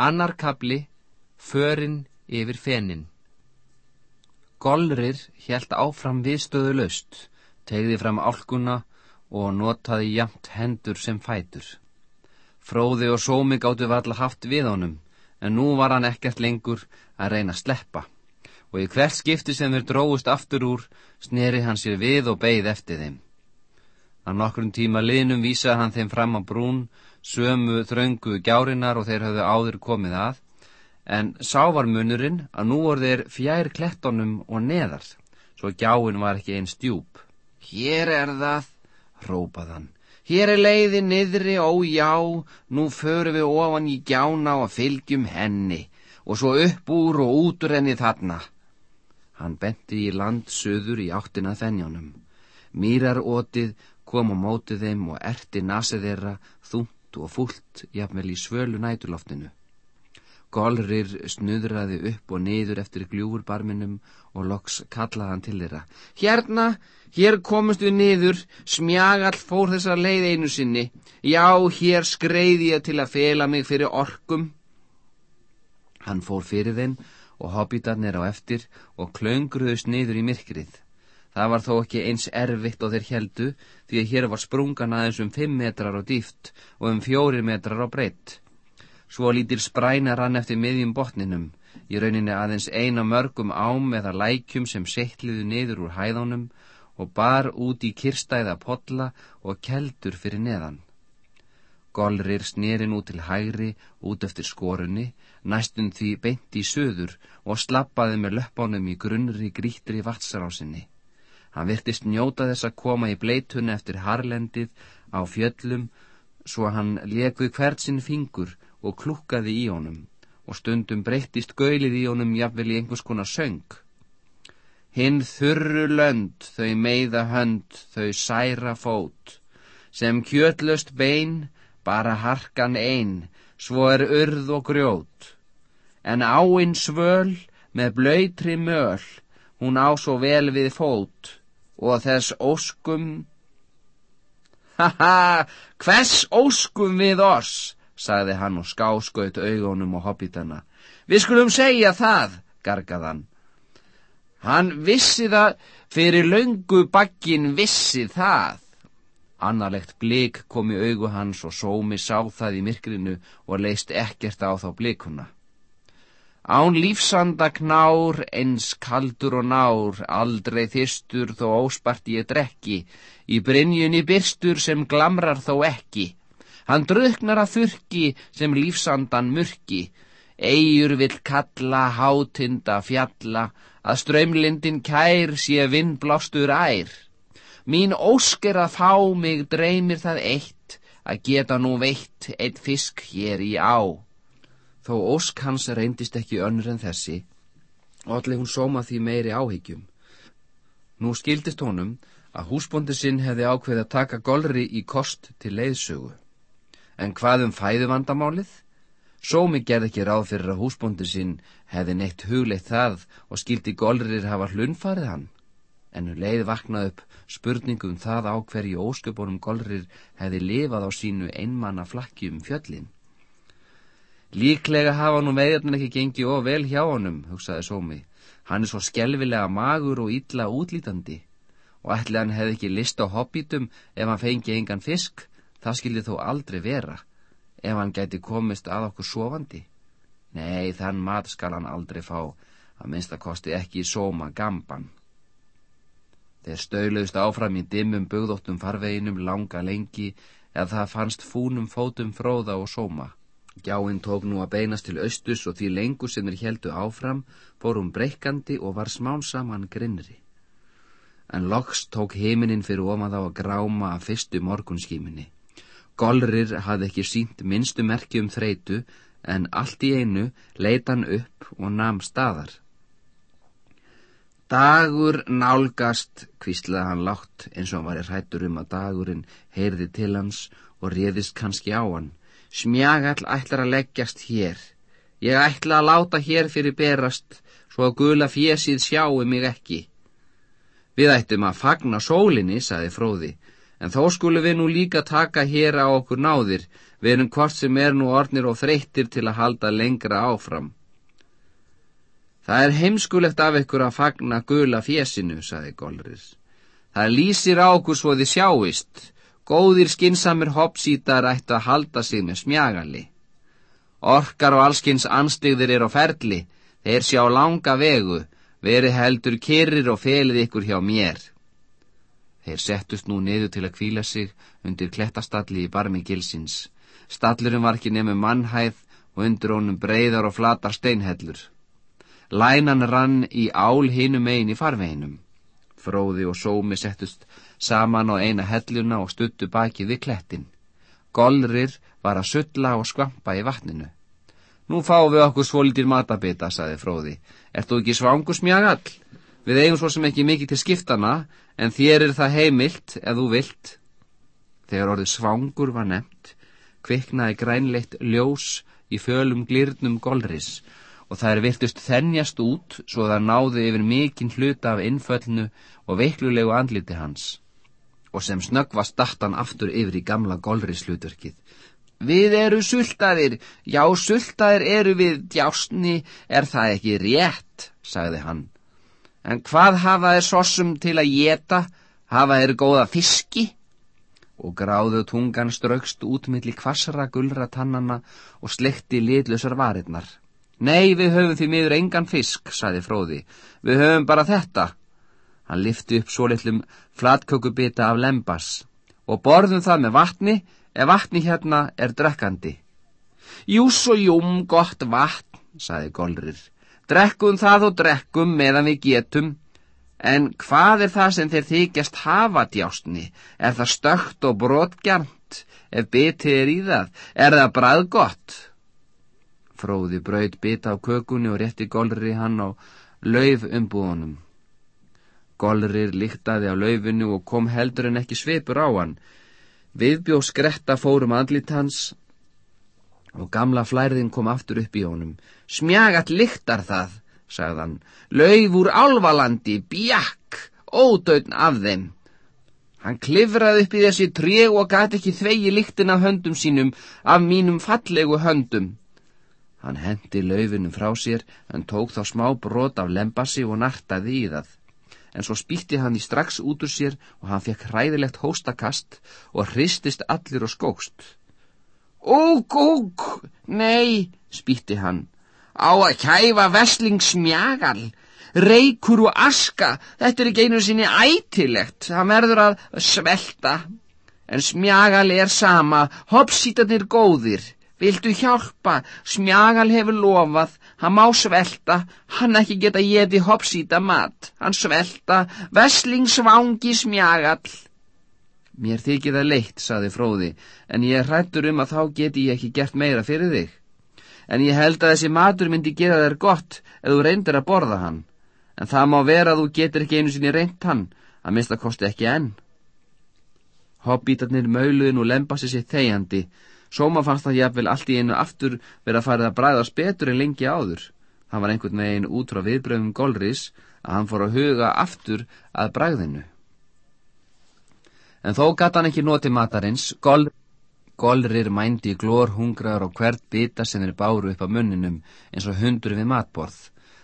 Annar kapli, förin yfir fenin. Golrir helt áfram viðstöðu löst, tegði fram álkuna og notaði jamt hendur sem fætur. Fróði og sómi gáttu valla haft við honum, en nú var hann ekkert lengur að reyna að sleppa. Og í hvert skipti sem þeir dróðust aftur úr, sneri hann sér við og beigð eftir þeim. Á nokkrum tíma liðnum vísaði hann þeim fram á brún, sömu þröngu gjárinar og þeir höfðu áður komið að, en sá var munurinn að nú voru þeir fjær klettonum og neðar, svo gjáin var ekki einn stjúp. Hér er það, rópað hann, hér er leiði niðri, ó já, nú förum við ofan í gjána og fylgjum henni, og svo upp úr og út úr henni þarna. Hann benti í land söður í áttina þennjónum. Mýrar ótið kom á mótið þeim og erti nasið þeirra þúnt og fullt jafnvel í svölu næturloftinu. Golrir snuðraði upp og niður eftir gljúurbarminum og loks kallaði hann til þeirra. Hérna, hér komust við niður, smjagall fór þessa leið einu sinni. Já, hér skreiði ég til að fela mig fyrir orkum. Hann fór fyrir þenn og hobbitarnir á eftir og klöngruðust niður í myrkrið. Það var þó ekki eins erfitt og þeir heldu því að hér var sprungan aðeins um fimm metrar á dýft og um fjóri metrar á breytt. Svo lítir spræna rann eftir miðjum botninum, í rauninni aðeins eina mörgum ám eða lækjum sem settliðu niður úr hæðunum og bar út í kirstæða podla og keldur fyrir neðan. Golrir snerin út til hægri út eftir skorunni, næstum því beint í söður og slappaði með löppánum í grunnri grítri vatsarásinni. Hann virtist njóta þess að koma í bleitunni eftir harlendið á fjöllum svo hann lekið hvert sinn fingur og klukkaði í honum og stundum breyttist gölið í honum jafnvel í einhvers konar söng. Hinn þurru lönd, þau meiða hönd, þau særa fót, sem kjötlöst bein, bara harkan einn, svo er urð og grjót. En áinn svöl með blöytri möl, hún á svo vel við fót, og þess óskum Haha, hvers óskum við oss, sagði hann og skáskaut augunum og hobbitana. Við skulum segja það, gargaðan. Hann vissi það, fyrir löngu bakkin vissi það. Annarlegt blik kom í augu hans og sómi sá það í myrkrinu og leist ekkert á þá blikuna. Án lífsanda knár, eins kaldur og nár, aldrei þyrstur þó óspart ég drekki, í brynjunni byrstur sem glamrar þó ekki. Hann druknar að þurki sem lífsandan murki, eigur vill kalla hátinda fjalla, að ströymlindin kær sé vindblástur ær. Mín ósker að fá mig dreymir það eitt, að geta nú veitt eitt fisk hér í á. Þó ósk hans reyndist ekki önnur en þessi, og allir hún sóma því meiri áhyggjum. Nú skildist honum að húsbóndi sinn hefði ákveð að taka golri í kost til leiðsögu. En hvað um fæðuvandamálið? Sómi gerð ekki ráð fyrir að húsbóndi sinn hefði neitt hugleitt það og skildi golrir hafa hlunfarið hann. En hún um leið vaknað upp spurningum um það á hverju ósköpunum golrir hefði lifað á sínu einmanna flakki um fjöllin. Líklega hafa nú veiðarnar ekki gengið of vel hjá honum, hugsaði Sómi. Hann er svo skelvilega magur og illa útlítandi. Og ætli hann hefði ekki list á hobbitum ef hann fengi engan fisk, það skildi þó aldrei vera, ef hann gæti komist að okkur sofandi. Nei, þann mat skal hann aldrei fá, að minnst að kosti ekki Sóma gamban. Þeir stöylauðist áfram í dimmum bugðóttum farveginum langa lengi, eða það fannst fúnum fótum fróða og Sóma. Gjáinn tók nú að beinast til austus og því lengur sem þeir heldu áfram fórum breykandi og var smán saman grinnri. En loks tók heiminin fyrir ofað á að gráma að fyrstu morgunskíminni. Golrir hafði ekki sínt minnstu merki um þreitu en allt í einu leitan upp og nam staðar. Dagur nálgast, kvíslaði hann látt eins og hann var í hrættur um að dagurinn heyrði til hans og réðist kannski á hann. Smjagall ætlar að leggjast hér. Ég ætla að láta hér fyrir berast, svo að gula fjesið sjáu mig ekki. Við ættum að fagna sólinni, saði fróði, en þó skulum við nú líka taka hér á okkur náðir, Við erum hvort sem er nú ornir og þreyttir til að halda lengra áfram. Það er heimskulegt af ykkur að fagna gula fjesinu, saði Golrir. Það lýsir á okkur svo þið sjáist. Góðir skinsamir hoppsítar ættu að halda sig með smjagali. Orkar og allskins anstigðir er á ferli. Þeir sjá langa vegu. Veri heldur kyrrir og felið ykkur hjá mér. Þeir settust nú niður til að kvíla sig undir klettastalli í barmi gilsins. Stallurinn var ekki nefnum mannhæð og undir honum breyðar og flatar steinhellur. Lænan rann í ál hinum einn í farveginum. Fróði og sómi settust saman á eina helluna og stuttu baki við klettin. Golrir var að sulla og skvampa í vatninu. Nú fáum við okkur svolítir matabita, saði Fróði. Er þú ekki svangu smjagall? Við eigum svo sem ekki mikið til skiptana, en þér er það heimilt ef þú vilt. Þegar orðið svangur var nefnt, kviknaði grænleitt ljós í fölum glirnum golris og er virtust þennjast út svo það náði yfir mikinn hluta af innföllnu og veiklulegu andliti hans. Og sem snöggvast dættan aftur yfir í gamla golrislutverkið. Við eru sultaðir, já sultaðir eru við djásni, er það ekki rétt, sagði hann. En hvað hafa þeir sossum til að geta, hafa þeir góða fiski? Og gráðu tungan straukst út millir kvassara gullra tannana og slekti litlusar varirnar. Nei, við höfum því miður engan fisk, saði Fróði. Við höfum bara þetta. Hann lifti upp svo litlum flatkökubita af lembas og borðum það með vatni ef vatni hérna er drekkandi. Jús og júm, gott vatn, saði Golrir. Drekkum það og drekkum meðan við getum. En hvað er það sem þeir þykjast hafa djástni? Er það stökt og brotgjarnt? Ef bitið er í það, er það bræðgott? Fróði braut bita á kökunni og rétti Golri hann á lauf umbúðunum. Golrir líktaði á laufinu og kom heldur en ekki sveipur á hann. Viðbjóð skretta fórum andlit hans og gamla flærðin kom aftur upp í honum. Smjagat líktar það, sagðan. Lauf úr álvalandi, bjakk, ódögn af þeim. Hann klifraði upp í þessi trég og gæti ekki þvegi líktin af höndum sínum, af mínum fallegu höndum. Hann hendi laufinum frá sér, en tók þá smá brot af lembassi og nartaði í það. En svo spýtti hann í strax út úr sér og hann fekk hræðilegt hóstakast og hristist allir og skókst. Úg, úg, nei, spýtti hann, á að kæfa veslingsmjagal, reykur og aska, þetta er ekki einu sinni ætilegt, það verður að svelta. En smjagal er sama, hoppsítanir góðir. Viltu hjálpa? Smjagal hefur lofað, hann má svelta, hann ekki geta geti hoppsýta mat, hann svelta, veslingsvangi smjagal. Mér þykir það leitt, saði Fróði, en ég hrættur um að þá geti ég ekki gert meira fyrir þig. En ég held að þessi matur myndi gera þér gott ef þú reyndir að borða hann, en það má vera að þú getur ekki einu sinni reynt hann, að mista kosti ekki enn. Hobbítarnir mauluðin og lembasi sér þegjandi, Sóma fannst það jafnvel allt í einu aftur verið að farið að bræðast betur en lengi áður. Það var einhvern veginn út frá viðbröðum Golris að hann fór að huga aftur að bræðinu. En þó gata hann ekki noti matarins, Gol... Golrir mændi glór hungraður á hvert bita sem þeir báru upp á munninum eins og hundur við matborð.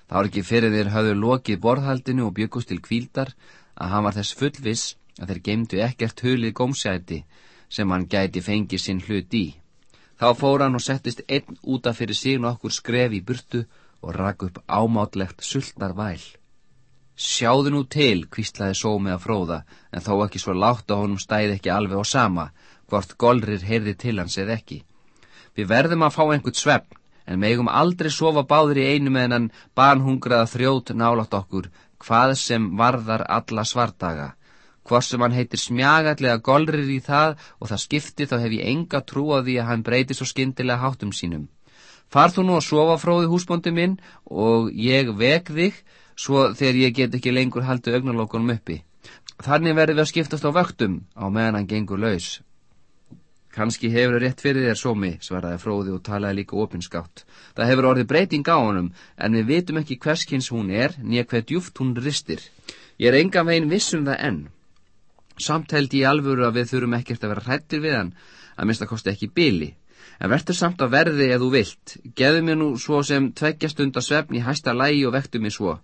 Það var ekki fyrir þeir hafðu lokið borðhaldinu og byggust til kvíldar að hann var þess fullvis að þeir geimdu ekkert hulið gómsæti sem hann gæti fengið sinn hlut í. Þá fór hann og settist einn útaf fyrir sig nokkur skref í burtu og rak upp ámátlegt sultar væl. Sjáðu nú til, kvíslaði sómið að fróða, en þó ekki svo látt að honum stæði ekki alveg á sama, hvort golrir heyrði til hans eða ekki. Við verðum að fá einhvert svefn, en megum aldrei sofa báður í einu meðan barnhungraða þrjót nálátt okkur, hvað sem varðar alla svardaga Hvort sem hann heitir smjagallega golrir í það og það skipti þá hef ég enga trú á því að hann breyti svo skindilega háttum sínum. Far þú nú að sofa fróði húsbóndi minn og ég vek þig svo þegar ég get ekki lengur haldið augnarlókunum uppi. Þannig verður við að skiptast á vöktum á meðan hann gengur laus. Kanski hefur það rétt fyrir þér sómi, svaraði fróði og talaði líka opinskátt. Það hefur orðið breyting á honum, en við vitum ekki hverskins hún er, nýja hver djúft hún ristir. Ég er enga veginn vissum það enn. Samt held ég alvöru að við þurfum ekkert að vera hrættir við hann, að mista kosti ekki bíli. En verður samt að verði eða þú vilt. Geðu mér nú svo sem tveggja stund að svefni hæsta lægi og vektu mig svo.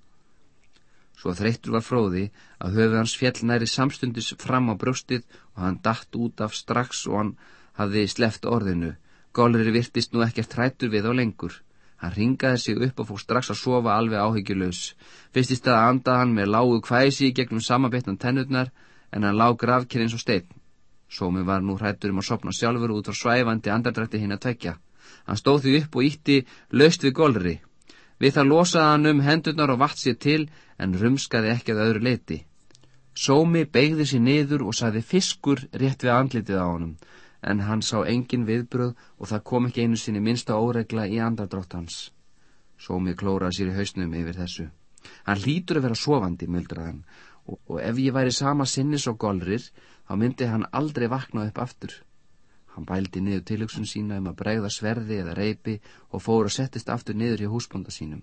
Svo þreyttur var fróði að höfu hans fjell næri samstundis fram á brjóstið og hann datt út af strax og hann hafði sleft orðinu. Gólri virtist nú ekkert trættur við á lengur. Hann ringaði sig upp og fór strax að sofa alveg áhyggjulös. Fyrst í stað andaði hann með lágu kvæsi gegnum samabitnan tennurnar en hann lág grafkir eins og stein. Sómi var nú hrættur um að sopna sjálfur út á svæfandi andardrætti hinn að tvekja. Hann stóð því upp og ítti löst við golri. Við það losaði hann um hendurnar og vatt sér til en rumskaði ekki að öðru leiti. Sómi beigði sér niður og saði fiskur rétt við andlitið á honum en hann sá engin viðbröð og það kom ekki einu sinni minsta óregla í andardrátt hans. Sómi klóraði sér í hausnum yfir þessu. Hann hlýtur að vera sofandi, muldraðan, og, og ef ég væri sama sinnis og golrir, þá myndi hann aldrei vakna upp aftur. Hann bældi niður tilöksun sína um að bregða sverði eða reypi og fór að settist aftur niður hjá húsbonda sínum.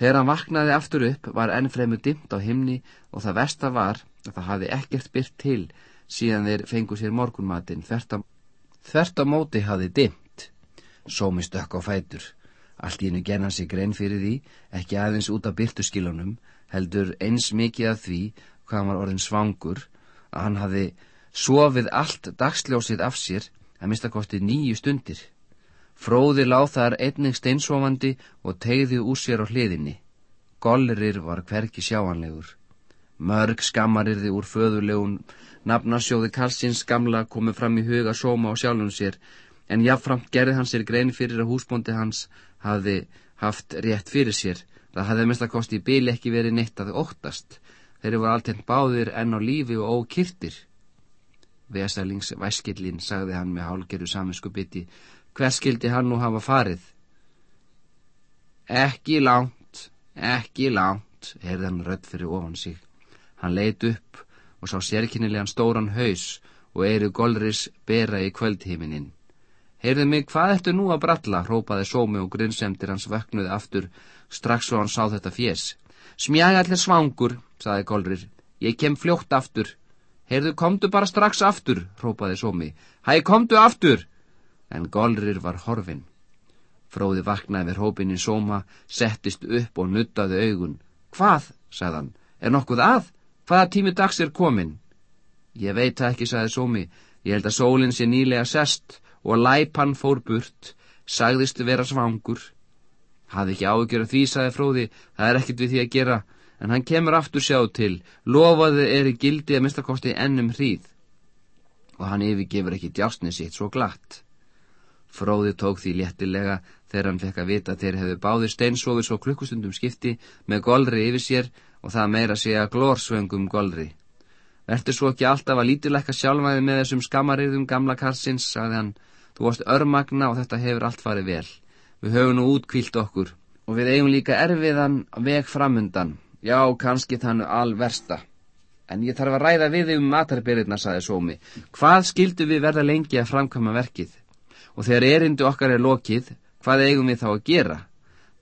Þegar hann vaknaði aftur upp var ennfremu dimt á himni og það versta var að það hafi ekkert byrt til síðan þeir fengu sér morgunmatinn þvert á móti hafi dimt. Sómi stökk á fætur. Allt í hennu genna sig grein fyrir því, ekki aðeins út af byrtuskilunum, heldur eins mikið af því hvað hann var orðin svangur að hann hafi sofið allt dagsljósið af sér að mista kosti nýju stundir. Fróði láð þar einnig steinsofandi og tegði úr sér á hliðinni. Gollerir var hverki sjáanlegur. Mörg skammarirði úr föðulegun nafnarsjóði Karlsins gamla komið fram í huga sóma á sjálfum sér en jáfnframt gerði hann sér grein fyrir að húsbóndi hans hafði haft rétt fyrir sér. Það hafði mest að kosti byli ekki verið neitt að óttast. Þeir eru alltaf báðir enn á lífi og ókýrtir. Vesalings væskillin, sagði hann með hálgeru saminsku bytti, hver skildi hann nú hafa farið? Ekki langt, ekki langt, heyrði hann rödd fyrir ofan sig. Hann leit upp og sá sérkynnilegan stóran haus og eru golris bera í kvöldhíminin. Heyrðu mig, hvað ertu nú að bralla, hrópaði sómi og grinnsemdir hans vöknuði aftur, strax svo hann sá þetta fjés. Smjæg allir svangur, saði golrir, ég kem fljótt aftur. Heyrðu, komdu bara strax aftur, hrópaði Sómi. Hæ, komdu aftur! En Golrir var horfin. Fróði vaknaði við hrópinni Sóma, settist upp og nuttaði augun. Hvað, sagðan, er nokkuð að? Hvaða tími dags er komin? Ég veit ekki, sagði Sómi. Ég held að sólinn sé nýlega sest og læpan fór burt, sagðistu vera svangur. Hafði ekki áhugjör að því, sagði Fróði, það er ekkit við því að gera en hann kemur aftur sjá til, lofaði er í gildi að mistakosti ennum hríð og hann yfirgefur ekki djásni sitt svo glatt. Fróði tók því léttilega þegar hann fekk að vita að þeir hefðu báðir steinsofið svo klukkustundum skipti með golri yfir sér og það meira segja glórsvöngum golri. Verður svo ekki alltaf að lítilegka sjálfæði með þessum skamariðum gamla karsins, sagði hann, þú varst örmagna og þetta hefur allt farið vel. Við höfum nú útkvílt okkur og við eigum líka erfiðan veg framundan. Já, kannski þann alversta. En ég þarf að ræða við um matarbyrðina, saði Sómi. Hvað skildu við verða lengi að framkama verkið? Og þegar erindu okkar er lokið, hvað eigum við þá að gera?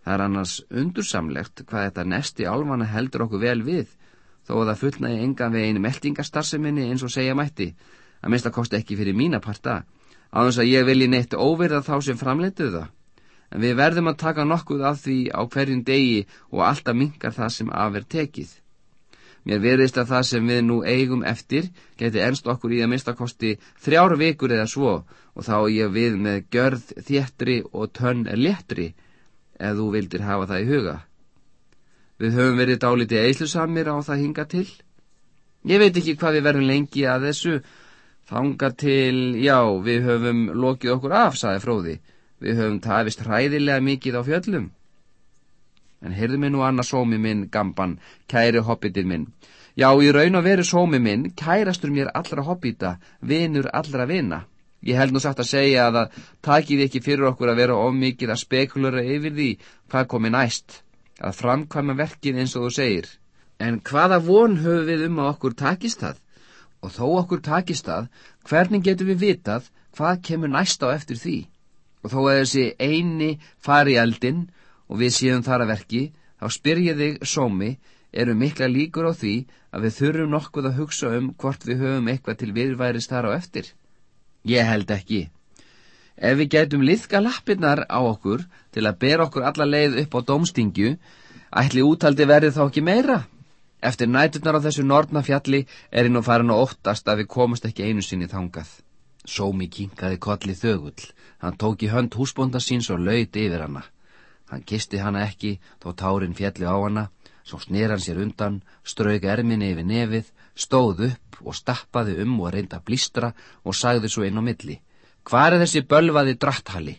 Það er annars undursamlegt hvað þetta nesti álvana heldur okkur vel við, þó að það fullnaði enga einu meldingastarseminni eins og segja mætti, að mista kosti ekki fyrir mína parta, á þess að ég vilji neitt óverða þá sem framleituð það en við verðum að taka nokkuð af því á hverjum degi og alltaf mingar það sem af er tekið. Mér verðist að það sem við nú eigum eftir geti ennst okkur í að minnstakosti þrjár vikur eða svo og þá ég við með görð þéttri og tönn léttri ef þú vildir hafa það í huga. Við höfum verið dálítið eislusamir á það hinga til. Ég veit ekki hvað við verðum lengi að þessu þanga til, já, við höfum lokið okkur af, saði fróði. Við höfum tafist hræðilega mikið á fjöllum. En heyrðu mig nú annað sómi minn, gamban, kæri hobbitinn minn. Já, í raun og veru sómi minn, kærastur mér allra hobbita, vinur allra vina. Ég held nú satt að segja að það takið ekki fyrir okkur að vera ómikið að spekulera yfir því hvað komi næst, að framkvæma verkin eins og þú segir. En hvaða von höfum við um að okkur takist það? Og þó okkur takist það, hvernig getum við vitað hvað kemur næst á eftir því? Og þó að þessi eini fari eldin og við séum þar að verki, þá spyr ég þig, sómi, eru mikla líkur á því að við þurfum nokkuð að hugsa um hvort við höfum eitthvað til viðværis þar á eftir? Ég held ekki. Ef við gætum liðka lappirnar á okkur til að bera okkur alla leið upp á domstingju, ætli útaldi verði þá ekki meira? Eftir næturnar á þessu nortna fjalli er ég nú farin og óttast að við komast ekki einu sinni þangað. Sómi kinkaði kolli þögull. Hann tók í hönd húsbónda síns og laut yfir hana. Hann kisti hana ekki, þó tárin fjalli á hana, svo sner hann sér undan, strauk erminni yfir nefið, stóð upp og stappaði um og reynda að blístra og sagði svo inn á milli. Hvar er þessi bölvaði dratthali?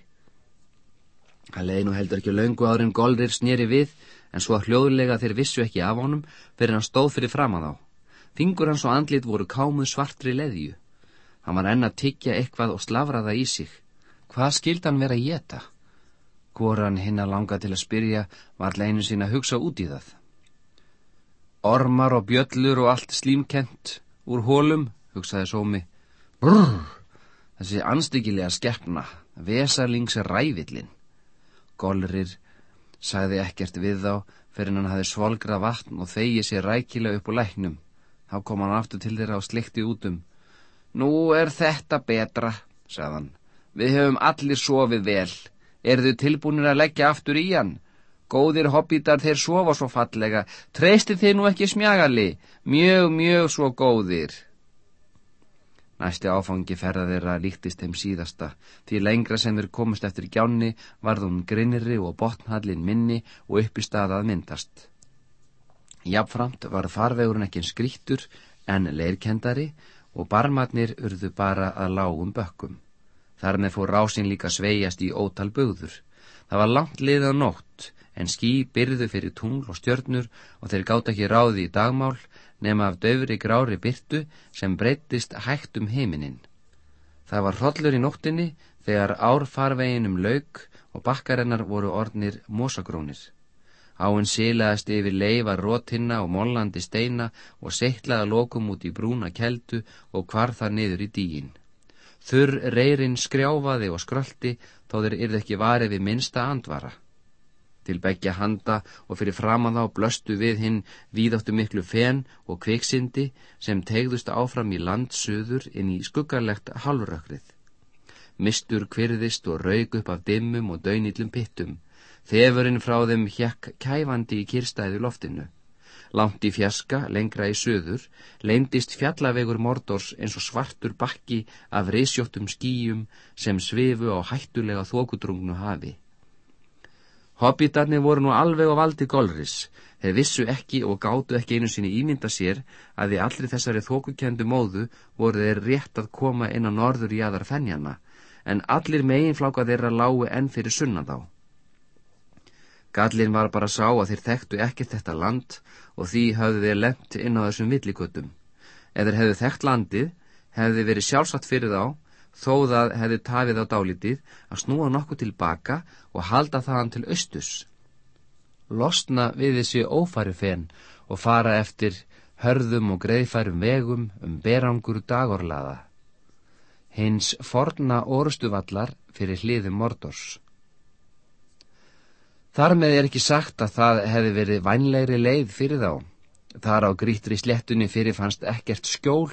Það leiði nú heldur ekki laungu áður en Golrir snýri við, en svo hljóðlega þeir vissu ekki af honum fyrir hann stóð fyrir fram að þá. Fingur hans og andlit voru kámuð svartri leðju. Hann var enn að tyggja eitthvað og slavraða í sig. Hvað skild hann vera í geta? Goran hinn að langa til að spyrja var leinu sín að hugsa út í það. Ormar og bjöllur og allt slímkent úr hólum, hugsaði sómi. Brrr! Þessi anstíkilega skeppna, vesarlings rævillin. Golrir sagði ekkert við þá fyrir hann hafi svolgrað vatn og þegi sér rækilega upp úr læknum. Þá kom hann aftur til þeirra og slikti út um. Nú er þetta betra, sagðan. Við höfum allir sofið vel. Er þau tilbúinir að leggja aftur í hann? Góðir hobbitar þeir sofa svo fallega. Treysti þið nú ekki smjagali? Mjög, mjög svo góðir. Næsti áfangi ferða þeirra líktist þeim síðasta, því lengra sem þeir komist eftir gjánni varðum grinniri og botnhallin minni og uppi staðað myndast. Jafnframt var farvegurinn ekki skrittur en leirkendari og barmatnir urðu bara að lágum bökkum. Þar með fór rásinn líka sveigjast í ótal bugður. Það var langt liða nótt, en ský byrðu fyrir tungl og stjörnur og þeir gátt ekki ráði í dagmál nema af döfri grári byrtu sem breyttist hægt um heiminin. Það var hrollur í nóttinni þegar árfarveginum lauk og bakkarennar voru ornir mosagrónir. Áinn sílaðast yfir leifa rótinna og mollandi steina og seittlaða lokum út í brúna keldu og hvarð þar niður í dígin. Þurr reyrin skrjáfaði og skröldi þó þeir yrði ekki varið við minsta andvara. Til begja handa og fyrir framann þá blöstu við hinn víðáttu miklu fen og kveiksindi sem tegðust áfram í landsuður inn í skuggarlegt halvrökrið. Mistur kvirðist og raug upp af dimmum og döynillum pittum. Þefurinn frá þeim hjekk kæfandi í kirstæðu loftinu. Langt í fjaska, lengra í söður, leindist fjallavegur mordors eins og svartur bakki af reysjóttum skýjum sem svifu á hættulega þókudrungnu hafi. Hobbitarnir voru nú alveg á valdi golris. Þeir vissu ekki og gátu ekki einu sinni ímynda sér að í allri þessari þókukendu móðu voru þeir rétt að koma inn á norður í aðar fennjana, en allir meginfláka þeirra lágu enn fyrir sunna þá. Gallin var bara sá að þeir þekktu ekkert þetta land og því hafðu þeir lemt inn á þessum villikotum. Ef þeir hefðu þekkt landið, hefðu verið sjálfsagt fyrir þá þó það hefði tafið á dálítið að snúa nokkuð tilbaka og halda þaðan til austus. Losna við þessi ófæri fenn og fara eftir hörðum og greiðfærum vegum um berangur dagorlaða. Hins forna orustuvallar fyrir hliðum mordors. Þar með er ekki sagt að það hefði verið vænlegri leið fyrir þá. Þar á grítri slettunni fyrir fannst ekkert skjól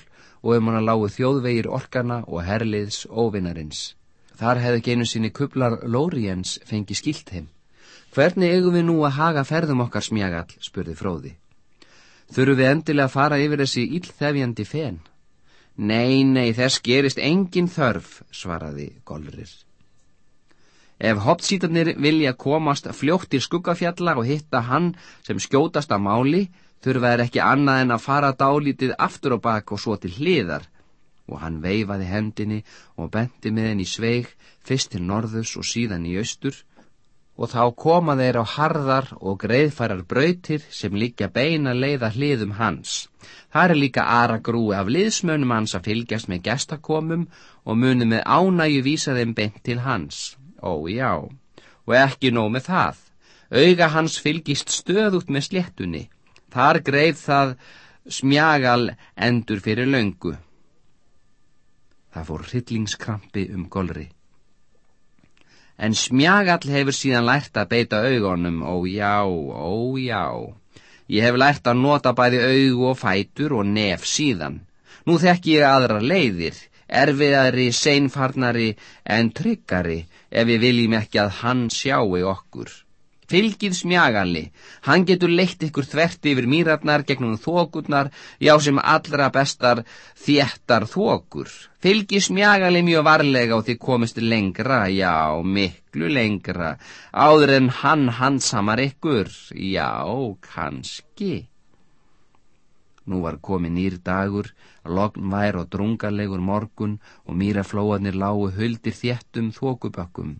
og um hana lágu þjóðvegir orkana og herliðs óvinnarins. Þar hefði geinu sinni kublar Lóriens fengi skilt heim. Hvernig eigum við nú að haga ferðum okkar smjagall, spurði fróði. Þurfum við endilega að fara yfir þessi íllþefjandi fen? Nei, nei, þess gerist engin þörf, svaraði Golrir. Ef hoppsítarnir vilja komast fljótt til skuggafjalla og hitta hann sem skjótast að máli, þurfa er ekki annað en að fara dálítið aftur á bak og svo til hliðar og hann veifaði hendinni og benti með henni í sveig fyrst til norðus og síðan í austur og þá koma þeir á harðar og greiðfærar brautir sem líka beina leiða hliðum hans. Það er líka aðra grúi af liðsmönum hans að fylgjast með gestakomum og muni með ánægu vísa þeim beint til hans. Ó já, og ekki nóg með það. Auga hans fylgist stöðut með sléttunni Þar greið það smjagal endur fyrir löngu. Það fór hryllingskrampi um golri. En smjagall hefur síðan lært að beita augunum, ó já, ó já. Ég hef lært að nota bæði augu og fætur og nef síðan. Nú þekk ég aðra leiðir, erfiðari, seinfarnari en tryggari ef við viljum ekki að hann sjáu okkur. Fylgið smjaganli, hann getur leitt ykkur þvert yfir mýratnar gegnum þókurnar, já sem allra bestar þéttar þókur. Fylgið smjaganli mjög varlega og þið komist lengra, já, miklu lengra, áður en hann hansamar ykkur, já, kannski. Nú var komið nýr dagur, lognvær og drungarlegur morgun og mýraflóanir lágu huldir þéttum þókubökkum.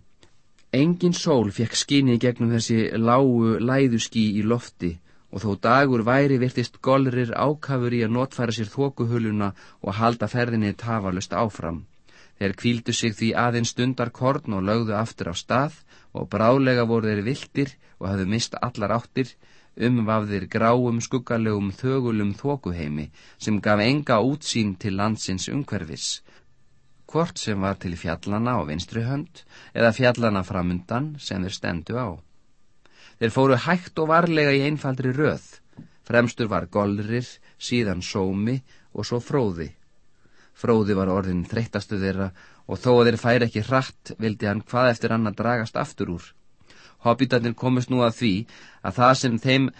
Engin sól fekk skinni gegnum þessi lágu læðuski í lofti og þó dagur væri virtist golrir ákafur í að notfæra sér þókuhuluna og halda ferðinni tafarlust áfram. Þeir kvíldu sig því aðeins stundar korn og lögðu aftur á stað og brálega voru þeir viltir og hafðu mist allar áttir umvafðir gráum skuggalegum þögulum þókuheimi sem gaf enga útsýn til landsins umhverfis hvort sem var til fjallana á vinstri hönd eða fjallana framundan sem þeir stendu á. Þeir fóru hægt og varlega í einfaldri röð. Fremstur var golrir, síðan sómi og svo fróði. Fróði var orðin þreyttastu þeirra og þó að þeir færi ekki hratt vildi hann hvað eftir hann að dragast aftur úr. Hobbitarnir komist nú að því að það sem þeim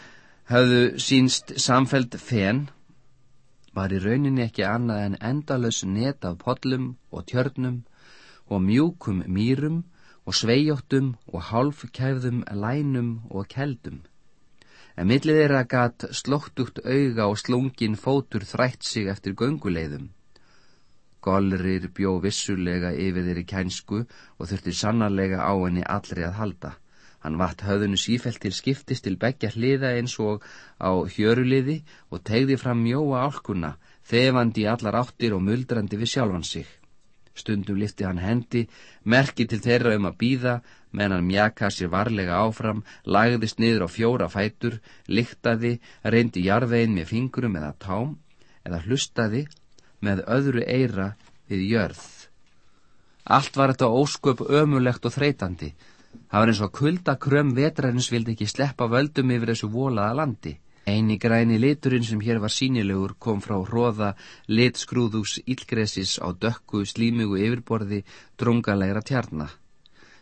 hafðu sínst samfeld fenn var í rauninni ekki annað en endalös net af podlum og tjörnum og mjúkum mýrum og sveijóttum og hálfkæfðum lænum og keldum. En millið þeirra gatt slóttugt auga og slungin fótur þrætt sig eftir gönguleiðum. Golrir bjó vissulega yfir þeirri kænsku og þurfti sannarlega á henni allri að halda. Hann vatt höfðunu sífælt til skiptist til begja hliða eins og á hjöruliði og tegði fram mjóa álkuna, þefandi í allar áttir og muldrandi við sjálfan sig. Stundum lifti hann hendi, merki til þeirra um að býða, menn hann mjaka sér varlega áfram, lagðist niður á fjóra fætur, liktaði, reyndi jarðvegin með fingurum eða tám, eða hlustaði með öðru eira við jörð. Allt var þetta ósköp ömulegt og þreytandi, Það var eins og kuldakrömm vetrarins vildi ekki sleppa völdum yfir þessu volaða landi. Eini græni liturinn sem hér var sínilegur kom frá hróða litskrúðús ílgresis á dökku slímugu yfirborði drungalegra tjarna.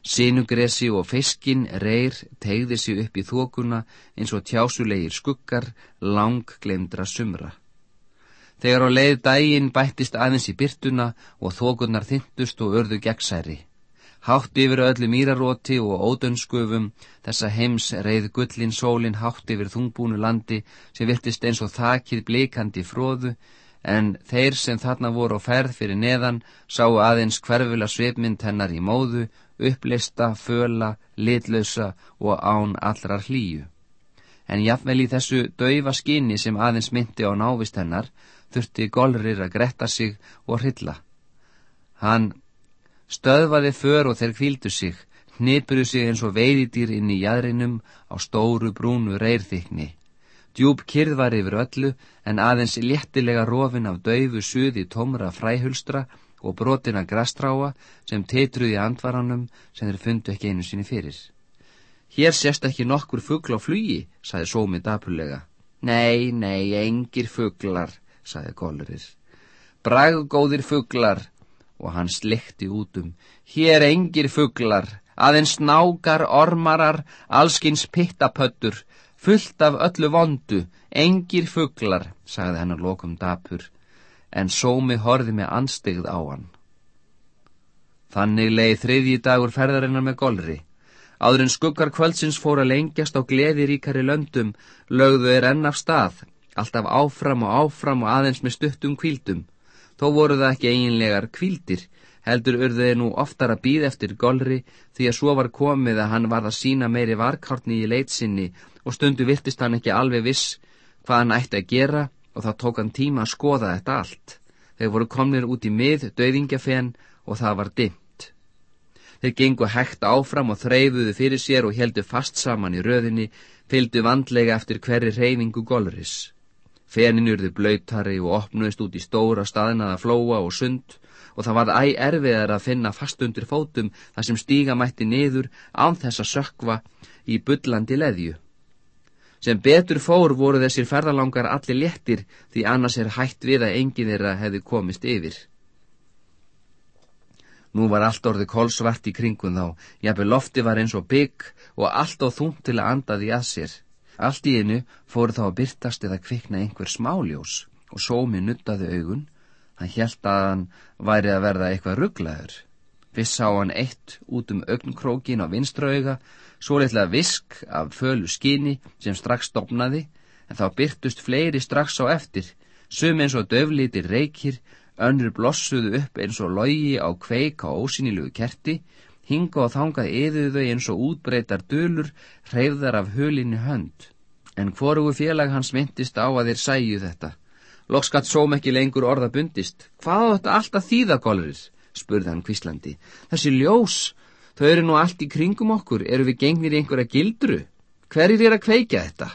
Sinugresi og fiskin, reyr, tegði sig upp í þókuna eins og tjásulegir skuggar, lang glemdra sumra. Þegar á leið dægin bættist aðeins í byrtuna og þókunar þyntust og örðu gegnsæri. Hátt yfir öllu mýraróti og ódönskufum þessa heims reið gullin sólin hátt yfir þungbúnu landi sem virtist eins og þakið blikandi fróðu en þeir sem þarna voru á ferð fyrir neðan sáu aðeins hverfula sveipmynd hennar í móðu, upplista, föla, litlausa og án allrar hlýju. En jafnvel í þessu daufa skinni sem aðeins myndi á návist hennar þurfti golrir að gretta sig og hrilla. Hann stöðvaði för og þeir kvíldu sig, hnipuru sig eins og veiðidýr inn í jæðrinum á stóru brúnu reyrþykni. Djúb kyrð var yfir öllu en aðeins léttilega rofin af daufu suði tómra fræhulstra og brotina grastráa sem teitruði andvaranum sem þeir fundu ekki einu sinni fyrir. Hér sést ekki nokkur fuggl á flugi, saði sómi dapurlega. Nei, nei, engir fugglar, saði Gólurir. Braggóðir fugglar, og hann slikti út um. Hér engir fugglar, aðeins nákar, ormarar, allskins pittapöttur, fullt af öllu vondu, engir fugglar, sagði hennar lokum dapur, en sómi horði með anstegð á hann. Þannig leiði þriðji dagur ferðarinnar með golri. Áður en skuggar kvöldsins fór að lengjast á gleðiríkari löndum, lögðu er enn af stað, alltaf áfram og áfram og aðeins með stuttum kvíldum. Þó voru það ekki eiginlegar kvíldir, heldur urðuði nú oftar að býð eftir golri því að svo var komið að hann var að sína meiri varkárni í leitsinni og stundu virtist hann ekki alveg viss hvað hann ætti að gera og það tók hann tíma að skoða þetta allt. Þeir voru komnir út í mið, döðingafenn og það var dimmt. Þeir gengu hægt áfram og þreyfuðu fyrir sér og heldu fast saman í röðinni, fylgdu vandlega eftir hverri reyfingu golris. Fenin urði blöytari og opnuðist út í stóra staðinaða flóa og sund og það varð æg erfiðar að finna fast undir fótum þar sem stíga mætti niður án þess að sökva í byllandi leðju. Sem betur fór voru þessir ferðalangar allir léttir því annars er hætt við að enginn þeirra hefði komist yfir. Nú var allt orðið kolsvart í kringun þá, jafnveg lofti var eins og bygg og allt á þúnt til að anda því að sér. Allt í einu fóru þá að byrtast eða kvikna einhver smáljós og sómi nuttaði augun. Hann hjælt að hann væri að verða eitthvað rugglaður. Viss sá hann eitt út um augnkrókin á vinstrauga, svo litlega visk af fölu skinni sem strax stopnaði, en þá byrtust fleiri strax á eftir, sum eins og döflítir reykir, önnur blossuðu upp eins og logi á kveik á ósynilugu kerti, hinga og þangað yður þau eins og útbreytar dölur, hreyfðar af hölinni hönd. En hvorugu félag hans myndist á að þeir sæju þetta. Lokskatt sóm ekki lengur orða bundist. Hvað á þetta alltaf þýða, Golris? spurði hann kvíslandi. Þessi ljós, þau eru nú allt í kringum okkur, eru við gengnir í einhverja gildru? Hverjir er að kveika þetta?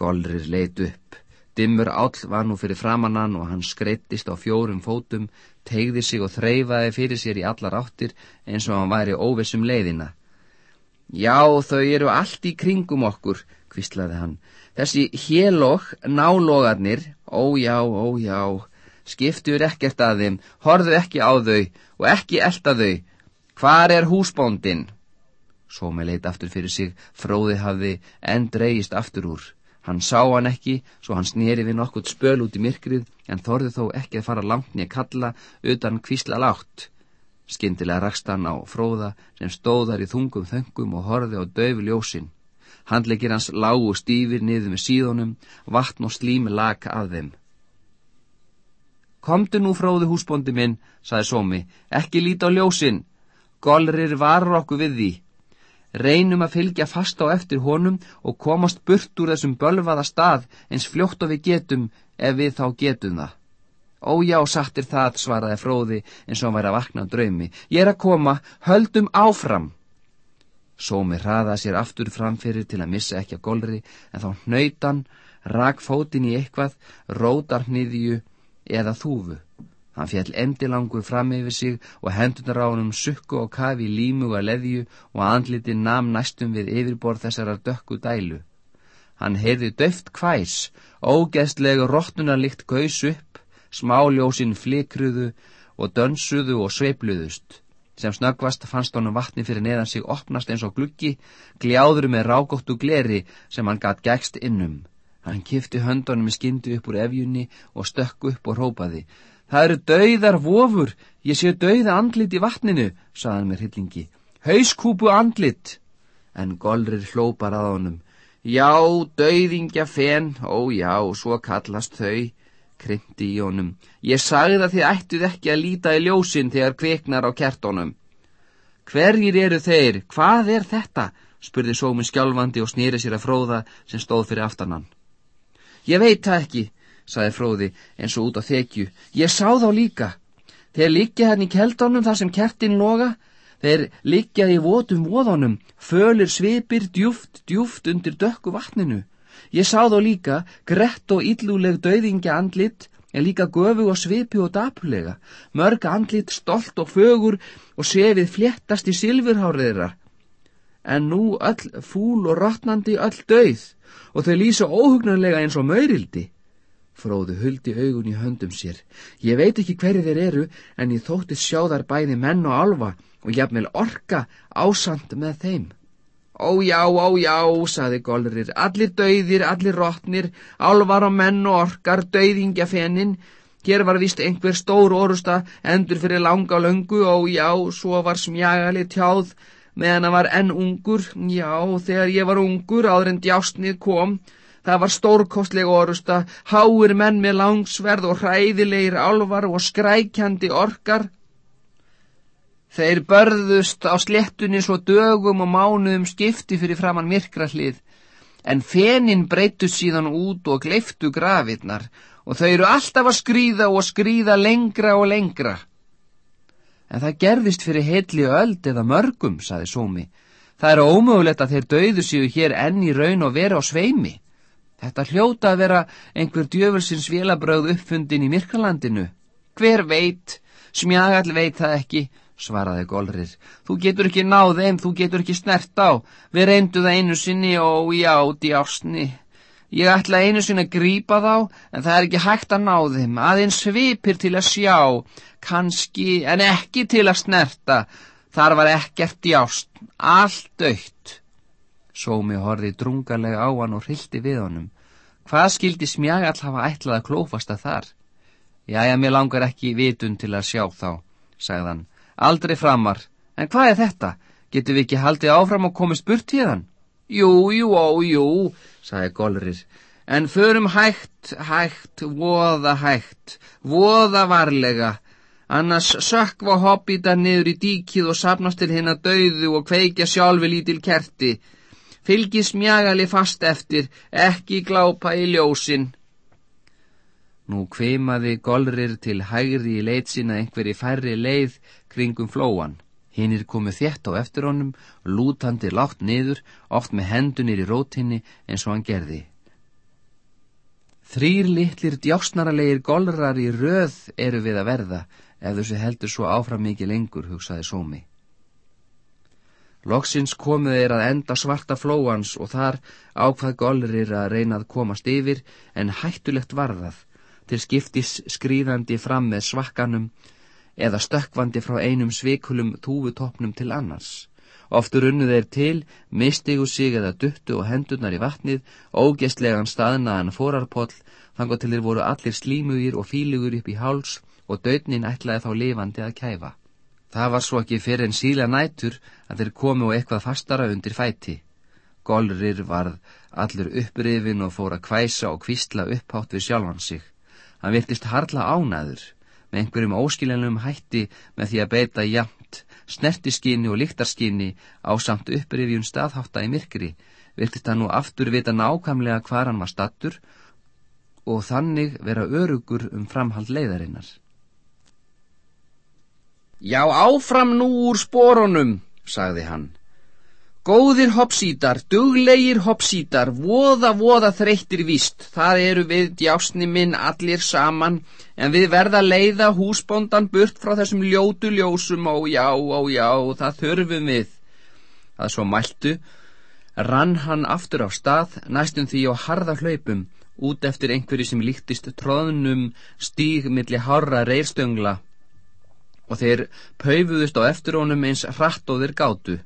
Golris leit upp. Dimmur áll var nú fyrir framannan og hann skreittist á fjórum fótum, tegði sig og þreyfaði fyrir sér í allar áttir eins og hann væri óvissum leiðina. Já, þau eru allt í kringum okkur, kvíslaði hann. Þessi hélóg, nálogarnir, ó já, ó já, skiptur ekkert að þeim, horðu ekki á þau og ekki elda þau. Hvar er húsbóndin? Sómi leit aftur fyrir sig, fróði hafði enn dreyist aftur úr. Hann sá hann ekki, svo hann snýri við nokkurt spöl út í myrkrið, en þorði þó ekki að fara langt nýja kalla utan kvísla látt. Skyndilega rakst hann á fróða sem stóðar í þungum þöngum og horði á döfu ljósin. Handlegir hans lágu stífir niður með síðunum, vatn og slími laka að þeim. Komdu nú fróði húsbóndi minn, saði Sómi, ekki líti á ljósin. Golrir varur okkur við því. Reynum að fylgja fast á eftir honum og komast burt úr þessum bölvaða stað eins fljótt og við getum ef við þá getum það. Ó já, sattir það, svaraði fróði eins og hann væri að vakna á draumi. Ég er að koma, höldum áfram. Sómi hraðaði sér aftur framfyrir til að missa ekki að golri en þá hnöytan, rak fótin í eitthvað, rótarniðju eða þúfu. Hann fjall endilangur fram yfir sig og hendunar á honum sukku og kafi í límu að leðju og andliti nam næstum við yfirborð þessarar dökku dælu. Hann heyrði döft kvæs, ógeðslegu róttunarlikt gaus upp, smáljósin flikruðu og dönsuðu og sveipluðust. Sem snöggvast fannst honum vatni fyrir neðan sig opnast eins og gluggi, gljáður með rágóttu gleri sem hann gatt gegst innum. Hann kifti höndunum með skindu upp úr efjunni og stökk upp og rópaði. Það eru dauðar vofur, ég sé dauða andlit í vatninu, saðan með hryllingi. Hauskúpu andlit. En Golrir hlópar að honum. Já, dauðingja fen, ó já, svo kallast þau, kryndi í honum. Ég sagði að þið ættuð ekki að líta í ljósin þegar kviknar á kertónum. Hverjir eru þeir? Hvað er þetta? spurði sómin skjálfandi og snýri sér að fróða sem stóð fyrir aftanan. Ég veit það ekki, saði fróði eins og út á þekju. Ég sá þá líka. Þeir liggja hann í keldónum þar sem kertin loga. Þeir liggja í votum voðunum, fölir svipir djúft, djúft undir dökku vatninu. Ég sá þá líka grett og illúleg döðingja andlit, en líka göfu og svipi og dapulega. Mörg andlit stolt og fögur og sefið fléttast í silfurháriðra. En nú öll fúl og rotnandi öll döið og þau lýsa óhugnarlega eins og maurildi. Fróðu huldi augun í höndum sér. Ég veit ekki hverju þeir eru, en ég þóttist sjá þar bæði menn og alfa og jafnvel orka ásand með þeim. Ó já, ó já, saði Golrir, allir dauðir, allir rótnir, alvar og menn og orkar, dauðingja fennin. Hér var vist einhver stór orusta, endur fyrir langa löngu, ó já, svo var smjagali tjáð, meðan hann var enn ungur, já, þegar ég var ungur, áður en djásnið kom, það var stórkostleg orusta, háir menn með langsverð og hræðilegir álvar og skrækjandi orkar. Þeir börðust á slettunni svo dögum og mánuðum skipti fyrir framann myrkra hlið, en fenin breytust síðan út og gleiftu grafirnar og þau eru alltaf að skrýða og skrýða lengra og lengra. En það gerðist fyrir heitli öld eða mörgum, saði Sómi. Það er ómögulegt að þeir döðu síðu hér enn í raun og vera á sveimi. Þetta hljóta að vera einhver djöfulsins vélabröð uppfundin í myrkralandinu. Hver veit, smjagall veit það ekki, svaraði Golrir. Þú getur ekki náð þeim, þú getur ekki snert á. Við reyndu það einu sinni og já, djásni. Ég ætla einu sinni að grípa þá, en það er ekki hægt að ná þeim, aðeins svipir til að sjá, kannski, en ekki til að snerta. Þar var ekkert jást, allt aukt. Sómi horði drungarlega á hann og hrildi við honum. Hvað skildi smjagall hafa ætlað að klófast að þar? Jæja, mér langar ekki vitun til að sjá þá, sagðan. Aldrei framar. En hvað er þetta? Getur við ekki haldið áfram og komist burt hérðan? Jú, jú, ó, jú, sagði Golrir, en förum hægt, hægt, voða hægt, voða varlega, annars sökva hobbita niður í díkið og sapnast til hinn að dauðu og kveikja sjálfi lítil kerti. Fylgi smjagali fast eftir, ekki glápa í ljósin. Nú kveimaði Golrir til hægri í leitsina einhverji færri leið kringum flóan. Hinnir komu þétt á eftir honum, lútandi látt niður, oft með hendunir í rótinni eins og hann gerði. Þrýr litlir djásnaralegir golrar í röð eru við að verða, ef þessu heldur svo áfram mikið lengur, hugsaði Sómi. Loksins komuð er að enda svarta flóans og þar ákvað golrir að reyna að komast yfir en hættulegt varðað, til skiptis skrýðandi fram með svakkanum eða stökkvandi frá einum svikulum þúfutoppnum til annars. Oftur unnu þeir til, mistigu sig eða duttu og hendurnar í vatnið, ógestlegan staðnaðan forarpoll, þangar til þeir voru allir slímugir og fílugur upp í háls og dötnin ætlaði þá lifandi að kæfa. Það var svo ekki fyrir en síla nætur að þeir komu og eitthvað fastara undir fæti. Golrir varð allur upprifin og fór að kvæsa og kvistla upphátt við sjálfan sig. Hann virtist harla ánæður með einhverjum óskiljanlegum hætti með því að beita jamt snertiskinni og líktarskinni á samt upprifjun staðhátta í myrkri virtist hann nú aftur vita nákvæmlega hvar hann var stattur og þannig vera örugur um framhald leiðarinnar. Já, áfram nú úr spórunum, sagði hann. Góðir hoppsítar, duglegir hoppsítar, voða, voða þreyttir víst, það eru við djásni minn allir saman, en við verða leiða húsbóndan burt frá þessum ljótu ljósum, ó já, ó já, það þurfum við. Það svo mæltu, rann hann aftur á stað, næstum því á harða hlaupum, út eftir einhverju sem líktist tróðnum stíg millir harra reyrstöngla, og þeir paufuðust á eftir honum eins hratt og þeir gátu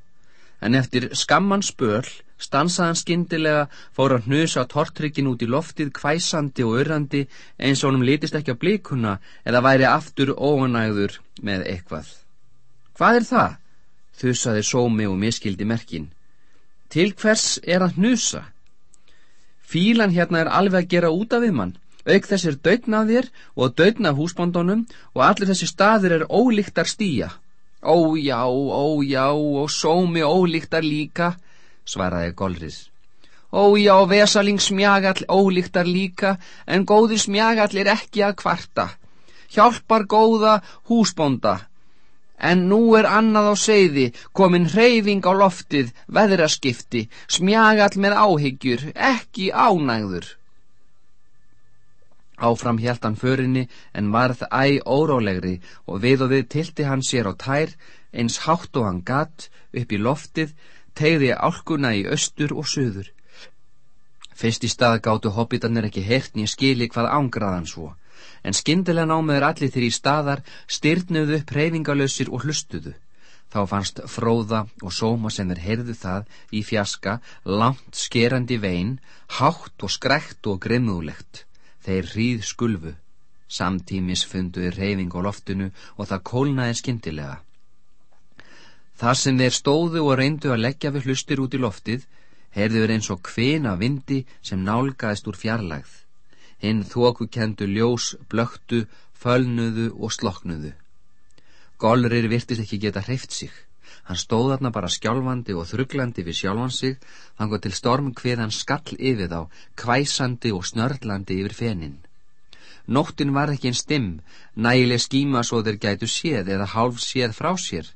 en eftir skamman spöl stansaðan skindilega fór að hnusa tortrykkin út í loftið kvæsandi og örrandi eins og honum litist ekki á blíkuna eða væri aftur óanægður með eitthvað. Hvað er það? Þusaði sómi og miskildi merkin. Til hvers er að hnusa? Fílan hérna er alveg að gera út af við mann. Auk þessir dögn af þér og dögn af húsbóndunum og allir þessi staðir er ólíktar stíja. Ó já, ó já, og sómi ólíktar líka, svaraði Golris. Ó já, vesaling smjagall ólíktar líka, en góði smjagall er ekki að kvarta. Hjálpar góða húsbónda. En nú er annað á seiði, komin hreyfing á loftið, veðraskipti, smjagall með áhyggjur, ekki ánægður. Áfram hjælt hann förinni en varð æ órólegri og við og við tilti hann sér á tær eins hátt og hann gatt upp í loftið tegði álkuna í östur og söður. Fyrst í stað gáttu hobbitarnir ekki hert nýja skili hvað ángraðan svo en skyndilega námiður allir þeirri í staðar styrnuðu upp reyfingalösir og hlustuðu. Þá fannst fróða og sóma sem þeir heyrðu það í fjaska langt skerandi vein, hátt og skrekt og grimmúlegt. Þeir hríð skulfu, samtímis funduði reyfing á loftinu og það kólnaði skindilega. Þar sem þeir stóðu og reyndu að leggja við hlustir út í loftið, heyrðuður eins og kvina vindi sem nálgæðist úr fjarlægð. Hinn þóku kendu ljós, blöktu, fölnuðu og sloknuðu. Golrir virtist ekki geta hreift sig. Hann stóð þarna bara skjálfandi og þrugglandi við sjálfan sig, þangar til storm hviðan skall yfir þá, kvæsandi og snörlandi yfir fenin. Nóttin var ekki einn stimm, nægileg skíma svo þeir gætu séð eða hálf séð frá sér.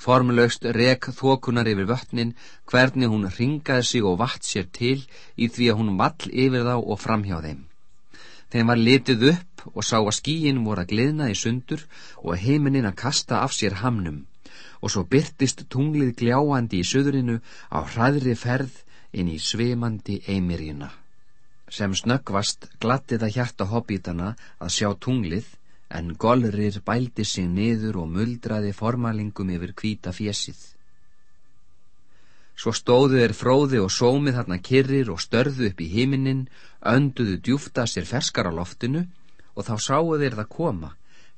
Formlaust rek þokunar yfir vötnin, hvernig hún ringaði sig og vatt sér til í því að hún vall yfir þá og framhjá þeim. Þeim var litið upp og sá að skíin voru að gliðna í sundur og heiminin að kasta af sér hamnum og svo byrtist tunglið gljáandi í söðurinu á hraðri ferð inn í svimandi eimirjuna. Sem snöggvast glatti það hjarta hobbítana að sjá tunglið, en golrir bældi sig niður og muldraði formalingum yfir kvíta fjesið. Svo stóðu þeir fróði og sómið þarna kyrrir og störðu upp í himinin, önduðu djúfta sér ferskar á loftinu og þá sáu þeir það koma,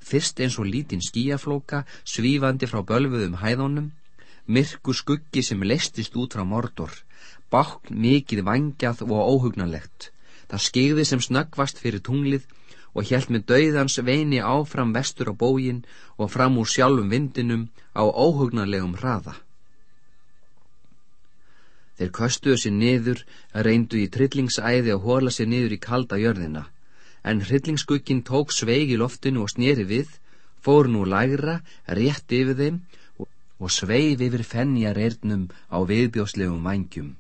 fyrst eins og lítinn skíaflóka svífandi frá bölfuðum hæðunum, myrku skuggi sem leistist út frá mordor, bákn mikið vangjað og óhugnanlegt. Það skegði sem snöggvast fyrir tunglið og hjælt með dauðans veini áfram vestur á bógin og fram úr sjálfum vindinum á óhugnanlegum hraða. Þeir köstuðu sér niður, reyndu í trillingsæði að hóla sér niður í kalda jörðina en hryllingsskukkin tók sveig í loftinu og snýri við, fór nú lægra, rétt yfir þeim og, sveif yfir fennjar eirnum á viðbjóslegum vangjum.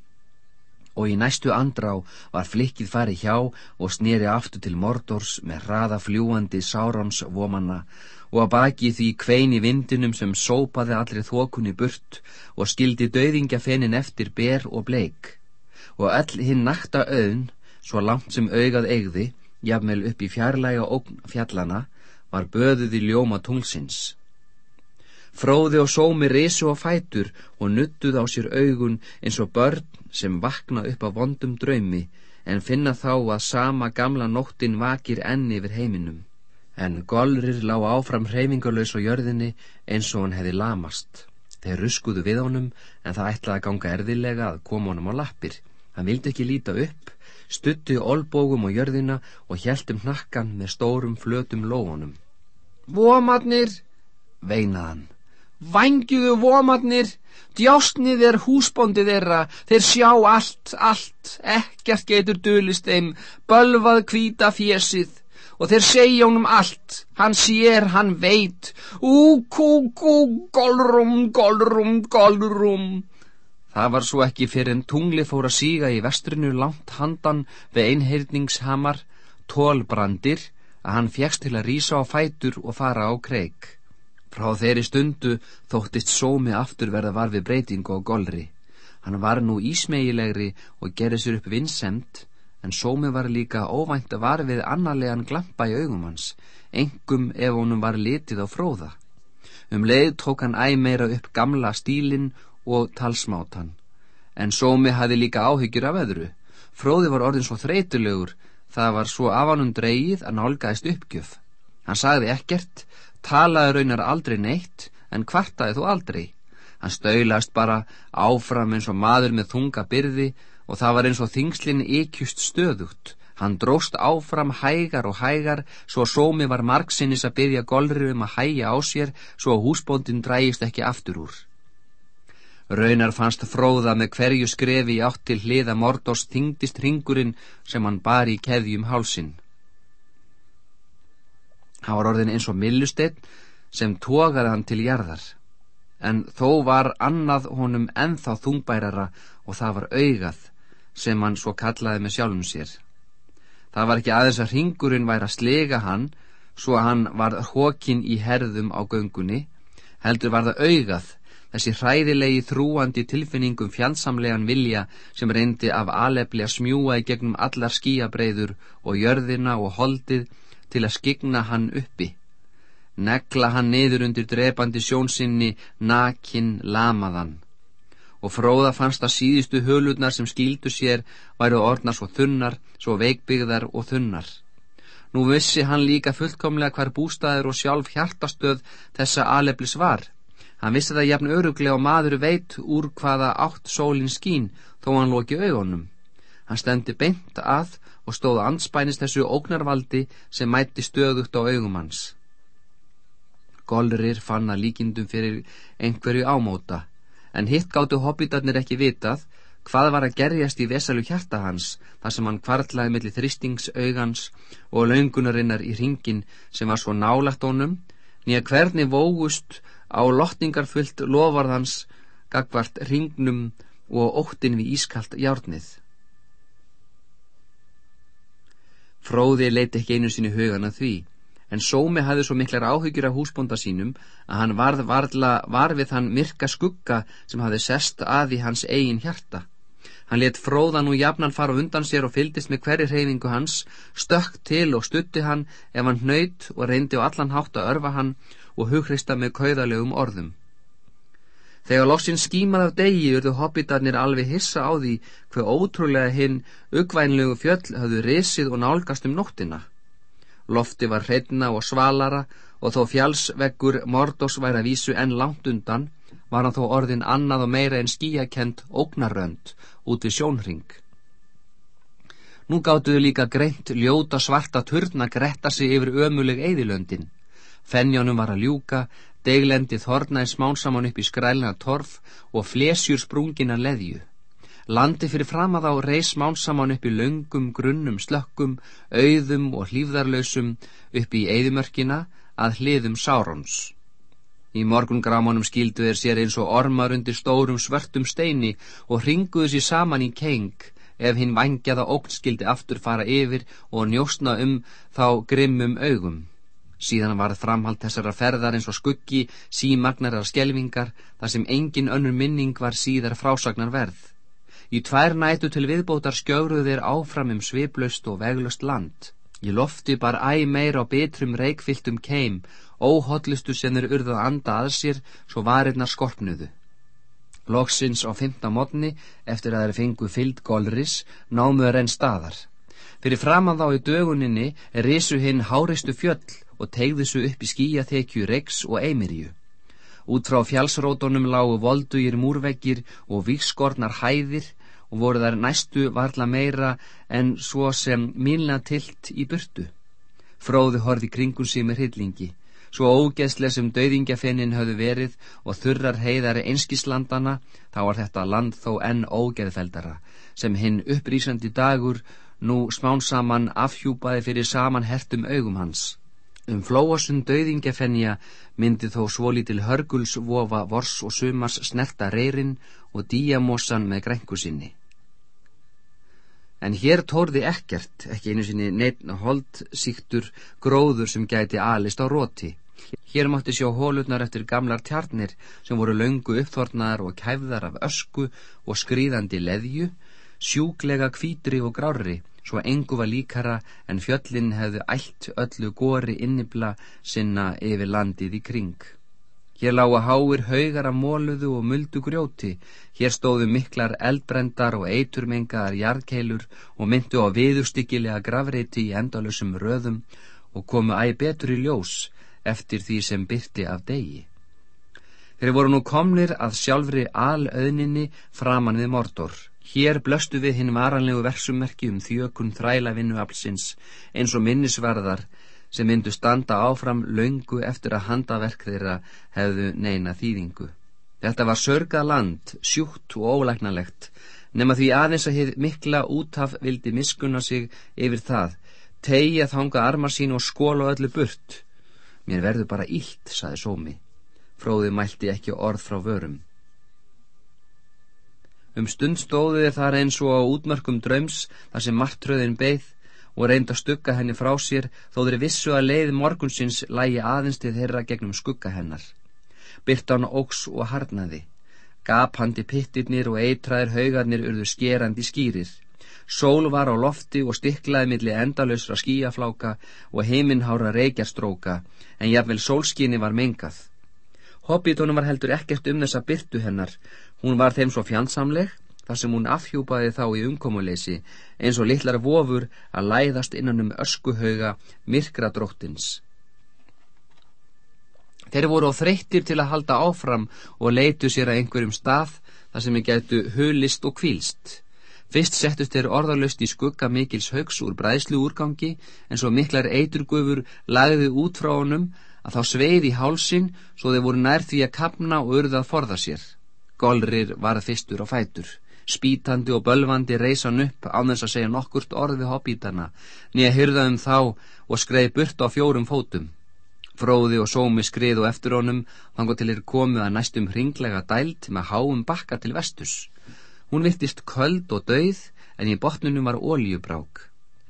Og í næstu andrá var flikkið farið hjá og snýri aftur til mordors með hraða fljúandi sárons vomanna og að baki því kvein í vindinum sem sópaði allri þokunni burt og skildi döðingja fennin eftir ber og bleik og all hinn nakta auðn, svo langt sem augað eigði, jafnvel upp í fjarlæga ógn fjallana, var böðuð í ljóma tunglsins. Fróði og sómi risu á fætur og nuttuð á sér augun eins og börn sem vakna upp af vondum draumi en finna þá að sama gamla nóttin vakir enni yfir heiminum. En golrir lá áfram hreyfingarlaus á jörðinni eins og hann hefði lamast. Þeir ruskuðu við honum en það ætlaði að ganga erðilega að koma honum á lappir. Hann vildi ekki líta upp stutti olbógum og jörðina og hjæltum hnakkan með stórum flötum lóunum. Vomarnir, veinaðan, vangiðu vomarnir, djásnið er húsbóndið þeirra, þeir sjá allt, allt, ekkert getur dölist þeim, bölvað kvíta fjesið og þeir segja honum allt, hann sér, hann veit, ú, kú, kú, golrum, golrum, golrum. Það var svo ekki fyrir en tungli fór að síga í vestrinu langt handan við einheirningshamar, tólbrandir, að hann fjekst til að rýsa á fætur og fara á kreik. Frá þeirri stundu þóttist sómi aftur verða var við breytingu á golri. Hann var nú ísmegilegri og gerði sér upp vinsemt, en sómi var líka óvænt að var við annarlegan glampa í augum hans, engum ef honum var litið á fróða. Um leið tók hann æmeira upp gamla stílinn og talsmátan. En Sómi hafi líka áhyggjur af öðru. Fróði var orðin svo þreytulegur, það var svo af hannum dreyið að nálgæðist uppgjöf. Hann sagði ekkert, talaði raunar aldrei neitt, en kvartaði þú aldrei. Hann stöylast bara áfram eins og maður með þunga byrði og það var eins og þingslinn ykjust stöðugt. Hann dróst áfram hægar og hægar, svo Sómi var margsinnis að byrja golrið um að hæja á sér, svo húsbóndin drægist ekki aftur úr. Raunar fannst fróða með hverju skrefi átt til hliða Mordors þingdist ringurinn sem hann bar í keðjum hálsin. Hann var orðin eins og millustinn sem tókaði hann til jarðar, en þó var annað honum enþá þungbærara og það var augað sem hann svo kallaði með sjálfum sér. Það var ekki aðeins að ringurinn væri að slega hann svo að hann var hókin í herðum á göngunni, heldur var það augað þessi hræðilegi þrúandi tilfinningum fjandsamlegan vilja sem reyndi af alefli að smjúa í gegnum allar skíabreiður og jörðina og holdið til að skigna hann uppi. Negla hann niður undir drepandi sjónsinni, nakin, lamaðan. Og fróða fannst að síðustu hölurnar sem skýldu sér væru orðnar svo þunnar, svo veikbyggðar og þunnar. Nú vissi hann líka fullkomlega hver bústæður og sjálf hjartastöð þessa aleflis var. Hann vissi það jafn öruglega og maður veit úr hvaða átt sólinn skín þó hann loki augunum. Hann stendi beint að og stóða anspænist þessu ógnarvaldi sem mætti stöðugt á augum hans. Golrir fann að líkindum fyrir einhverju ámóta, en hitt gáttu hobbitarnir ekki vitað hvað var að gerjast í vesalu hjarta hans þar sem hann kvartlaði millir þristingsaugans og laungunarinnar í ringin sem var svo nálagt honum, nýja hvernig vógust á lotningarfullt lofarðans gagvart ringnum og óttin við ískalt járnið. Fróði leiti ekki einu sinni hugan að því, en Sómi hafði svo miklar áhyggjur af húsbonda sínum að hann varð varðla var við hann myrka skugga sem hafði sest að í hans eigin hjarta. Hann let fróðan og jafnan fara undan sér og fyldist með hverju hreyfingu hans, stökk til og stutti hann ef hann nöyt og reyndi á allan hátt að örfa hann og hughrista með kauðalegum orðum. Þegar loksinn skímað af degi urðu hobbitarnir alveg hissa á því hver ótrúlega hinn uggvænlegu fjöll hafðu risið og nálgast um nóttina. Lofti var hreitna og svalara og þó fjálsveggur Mordós væri að vísu enn langt undan, var hann þó orðin annað og meira en skíakent ógnarönd út við sjónring. Nú gáttuðu líka greint ljóta svarta turna gretta sig yfir ömuleg eðilöndin. Fennjónum var að ljúka, deglendi þornaði smánsaman upp í skrælina torf og flesjur sprungina leðju. Landi fyrir fram að á reys smánsaman upp í löngum, grunnum, slökkum, auðum og hlýfðarlausum upp í eðimörkina að hliðum Sárons. Í morgungrámanum skildu þeir sér eins og ormar undir stórum svörtum steini og ringuðu sér saman í keng ef hinn vangjaða ógt skildi aftur fara yfir og njóstna um þá grimmum augum. Síðan varð framhald þessara ferðar eins og skuggi, símagnarar skelvingar, þar sem engin önnur minning var síðar frásagnar verð. Í tvær nætu til viðbótar skjöruðu þeir áfram um sviplaust og veglust land. Í lofti bar æg meir á bitrum reikfylltum keim, óhóllustu sem þeir urðað anda að sér, svo varirnar skorpnuðu. Loksins á fymta modni, eftir að þeir fengu fyllt golris, námuður enn staðar. Fyrir framann þá í döguninni risu hinn háristu fjöll og tegðu svo upp í skíjathekju Rex og Eimirju. Út frá fjálsrótonum lágu voldugir múrveggir og víkskornar hæðir og voru þær næstu varla meira en svo sem milna tilt í burtu. Fróði horði kringun sig með hryllingi, svo ógeðslega sem döðingjafennin höfðu verið og þurrar heiðari einskislandana, þá var þetta land þó enn ógeðfeldara, sem hinn upprýsandi dagur nú smánsaman afhjúpaði fyrir saman hertum augum hans. Um flóasund döðingjafennja myndi þó svolítil hörgulsvofa vors og sumars snerta reyrin og díamossan með grænku sinni. En hér tórði ekkert, ekki einu sinni neitt hold síktur gróður sem gæti alist á róti. Hér mátti sjá hólutnar eftir gamlar tjarnir sem voru löngu uppþornar og kæfðar af ösku og skrýðandi leðju, sjúklega kvítri og grári, svo engu var líkara en fjöllin hefðu ælt öllu góri innibla sinna yfir landið í kring. Hér lága háir haugar af móluðu og muldu grjóti, hér stóðu miklar eldbrendar og eiturmengaðar jarðkeilur og myndu á viðustyggilega gravreiti í endalusum röðum og komu æg betur í ljós eftir því sem byrti af degi. Þeir voru nú komnir að sjálfri alauðninni framan við mordor. Hér blöstu við hinn varanlegu versummerki um þjökun þræla vinnuaflsins eins og minnisvarðar sem myndu standa áfram laungu eftir að handaverk þeirra hefðu neina þýðingu. Þetta var sörgað land, sjúkt og ólæknalegt, nema því aðeins að hefð mikla útaf vildi miskunna sig yfir það, tegja þanga armar sín og skóla öllu burt. Mér verður bara ílt, saði Sómi. Fróði mælti ekki orð frá vörum. Um stund stóðu þið þar eins og á útmörkum draums þar sem martröðin beigð og reyndi að stugga henni frá sér þó þeir vissu að leið morgunsins lægi aðeins til þeirra gegnum skugga hennar. Byrtan óks og harnaði. Gaphandi pittirnir og eitraðir haugarnir urðu skerandi skýrir. Sól var á lofti og stiklaði milli endalösra skíafláka og heiminhára reykjastróka en jafnvel sólskinni var mengað. Hobbitónum var heldur ekkert um þessa byrtu hennar. Hún var þeim svo fjandsamleg þar sem hún afhjúpaði þá í umkomuleysi eins og litlar vofur að læðast innan um öskuhauga myrkra dróttins. Þeir voru á þreyttir til að halda áfram og leitu sér að einhverjum stað þar sem þeir gætu hulist og kvílst. Fyrst settust þeir orðalöst í skugga mikils haugs úr bræðslu úrgangi en svo miklar eiturgufur lagði út frá honum að þá sveið í hálsin svo þeir voru nær því að kapna og urða að forða sér. Golrir var fyrstur á fætur. Spítandi og bölvandi reysan upp á þess að segja nokkurt orð við hobbítana nýja hyrðaðum þá og skreið burt á fjórum fótum. Fróði og sómi skrið og eftir honum þannig til er komið að næstum hringlega dælt með háum bakka til vestus hún virtist köld og dauð en í botnunum var óljubrák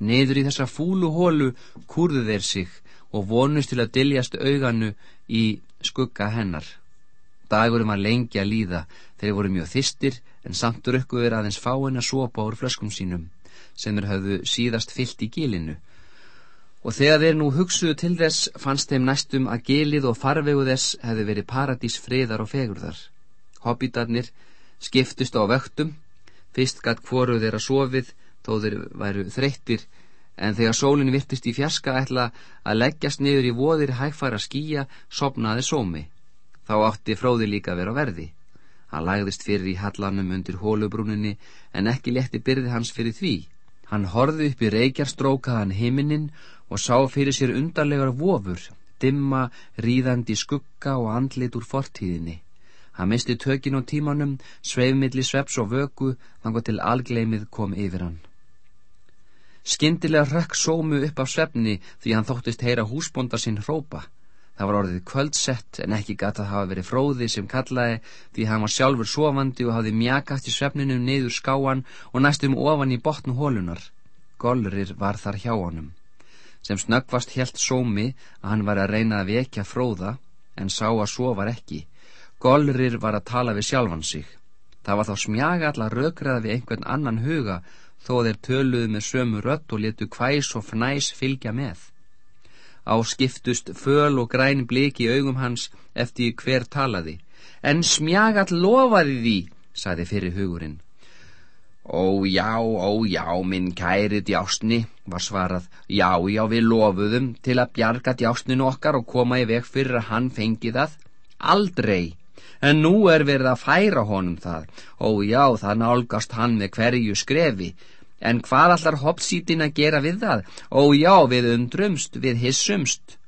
niður í þessa fúlu hólu kurðu þeir sig og vonust til að diljast auganu í skugga hennar dagurum var lengi að líða, þeir voru mjög þistir en samt rökkuður aðeins fáin að sopa úr flöskum sínum, sem þeir hafðu síðast fyllt í gilinu. Og þegar þeir nú hugsuðu til þess, fannst þeim næstum að gilið og farvegu þess hefði verið paradís friðar og fegurðar. Hobbitarnir skiptust á vöktum, fyrst gatt hvoru þeirra sofið, þó þeir væru þreyttir, en þegar sólinn virtist í fjarska ætla að leggjast niður í voðir hægfæra skýja, sopnaði sómi. Þá átti fróði líka vera verði. Hann lagðist fyrir í hallanum undir hólubrúninni en ekki letti byrði hans fyrir því. Hann horði upp í reykjarstrókaðan himinin og sá fyrir sér undarlegar vofur, dimma, ríðandi skugga og andlit úr fortíðinni. Hann misti tökin á tímanum, sveifmilli sveps og vöku, þangar til algleimið kom yfir hann. Skyndilega rökk sómu upp af svefni því hann þóttist heyra húsbonda sinn hrópa. Það var orðið kvöldsett en ekki gata að hafa verið fróði sem kallaði því hann var sjálfur sofandi og hafði mjakast í svefninum niður skáan og næstum ofan í botnu hólunar. Golrir var þar hjá honum. Sem snöggvast helt sómi að hann var að reyna að vekja fróða en sá að svo var ekki. Golrir var að tala við sjálfan sig. Það var þá smjaga allar rökraða við einhvern annan huga þó þeir töluðu með sömu rött og letu hvæs og fnæs fylgja með. Á skiptust föl og græn bliki augum hans eftir hver talaði. En smjagall lofaði því, saði fyrir hugurinn. Ó já, ó já, minn kæri djásni, var svarað. Já, já, við lofuðum til að bjarga djásninu okkar og koma í veg fyrir að hann fengi það. Aldrei. En nú er verið að færa honum það. Ó já, það nálgast hann með hverju skrefi. En hvað allar hoppsítin að gera við það? Ó já, við undrumst, við hissumst.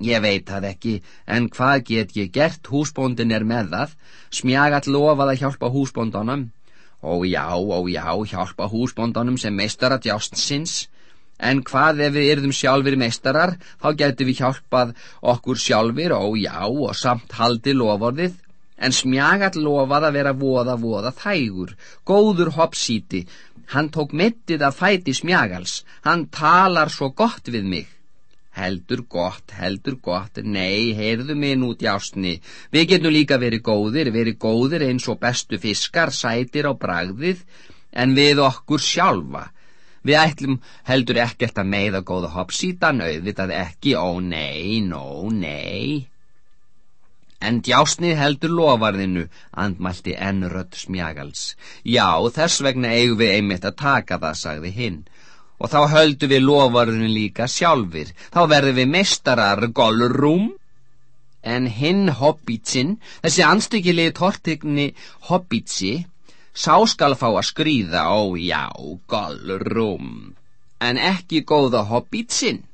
Ég veit það ekki, en hvað get ég gert? Húsbóndin er með það. Smjagat lofað að hjálpa húsbóndunum. Ó já, ó já, hjálpa húsbóndunum sem meistara djástsins. En hvað ef við yrðum sjálfur meistarar, þá getum við hjálpað okkur sjálfur, ó já, og samt haldi lovorðið. En smjagat lofað að vera voða, voða þægur, góður hoppsíti, Hann tók mittið að fæti smjagals. Hann talar svo gott við mig. Heldur gott, heldur gott. Nei, heyrðu mig nú djásni. Við getum líka verið góðir, verið góðir eins og bestu fiskar, sætir á bragðið, en við okkur sjálfa. Við ætlum heldur ekkert að meiða góða hoppsítan, auðvitað ekki, ó nei, nó nei. En djásnið heldur lofarðinu, andmælti ennrött smjagals. Já, þess vegna eigum við einmitt að taka það, sagði hinn. Og þá höldu við lofarðinu líka sjálfur. Þá verðum við mestarar golrúm. En hinn hobbitsinn, þessi anstökilegi tortigni hobbitsi, sá skal fá að skrýða, ó já, golrúm. En ekki góða hobbitsinn.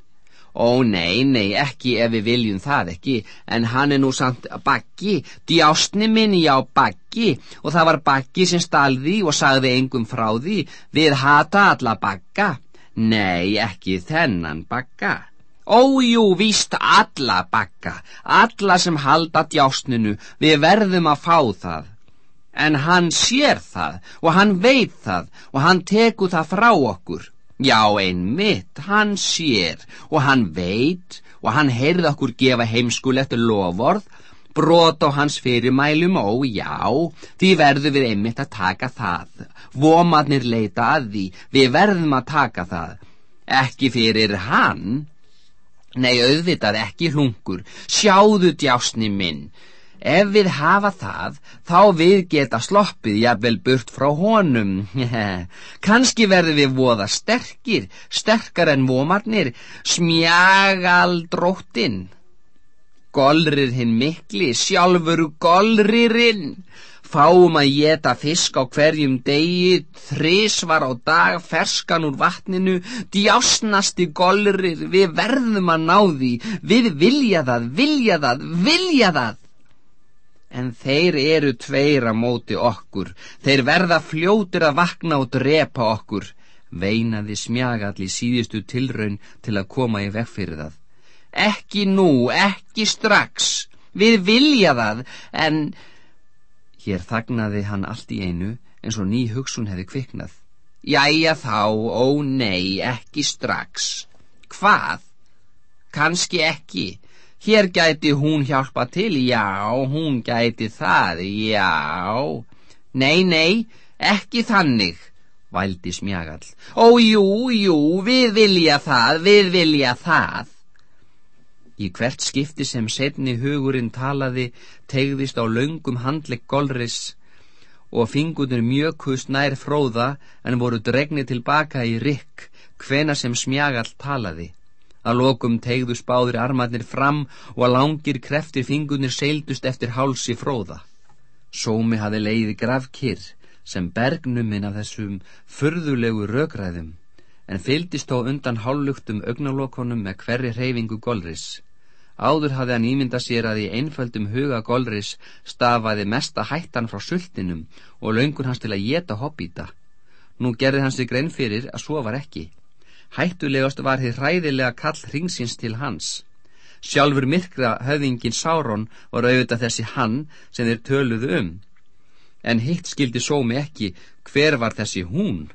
Ó nei, nei, ekki ef við viljum það ekki, en hann er nú samt bakki, djástni minni já bakki, og það var bakki sem stalði og sagði engum frá því, við hata alla bakka. Nei, ekki þennan bakka. Ójú, víst alla bakka, alla sem halda djástninu, við verðum að fá það. En hann sér það, og hann veit það, og hann teku það frá okkur. Já, einmitt, hann sér og hann veit og hann heyrði okkur gefa heimskulegt lovorð, brot á hans fyrirmælum og já, því verðum við einmitt að taka það. Vomarnir leita að því, við verðum að taka það. Ekki fyrir hann? Nei, auðvitað ekki hlungur. Sjáðu djásni minn. Ef við hafa það, þá við geta sloppið jafnvel burt frá honum. Kanski verður við voða sterkir, sterkar en vomarnir, smjagaldróttin. Golrir hinn mikli, sjálfur golririnn. Fáum að geta fisk á hverjum degi, þrísvar á dag, ferskan úr vatninu, djásnasti golrir, við verðum að ná því, við vilja það, vilja það, vilja það en þeir eru tveir að móti okkur, þeir verða fljótir að vakna og drepa okkur, veinaði smjagall í síðustu tilraun til að koma í veg fyrir það. Ekki nú, ekki strax, við vilja það, en... Hér þagnaði hann allt í einu eins og ný hugsun hefði kviknað. Jæja þá, ó nei, ekki strax. Hvað? Kanski ekki. Hér gæti hún hjálpa til, já, hún gæti það, já. Nei, nei, ekki þannig, vældi smjagall. Ó, jú, jú, við vilja það, við vilja það. Í hvert skipti sem setni hugurinn talaði tegðist á laungum handlegg golris og fingurnir mjökust nær fróða en voru dregni tilbaka í rikk hvena sem smjagall talaði. Að lokum tegðu spáður armarnir fram og að langir kreftir fingurnir seildust eftir hálsi fróða. Sómi hafi leiði grafkyrr sem bergnuminn af þessum furðulegu rökræðum en fyldist þó undan hálugtum augnalokonum með hverri hreyfingu golris. Áður hafði hann ímynda sér að í einföldum huga Golris stafaði mesta hættan frá sultinum og laungur hans til að geta hobbíta. Nú gerði hans sig grein fyrir að svo var ekki. Hættulegast var þið hræðilega kall hringsins til hans. Sjálfur myrkra höfðingin Sáron var auðvitað þessi hann sem þeir töluðu um. En hitt skildi sómi ekki hver var þessi hún.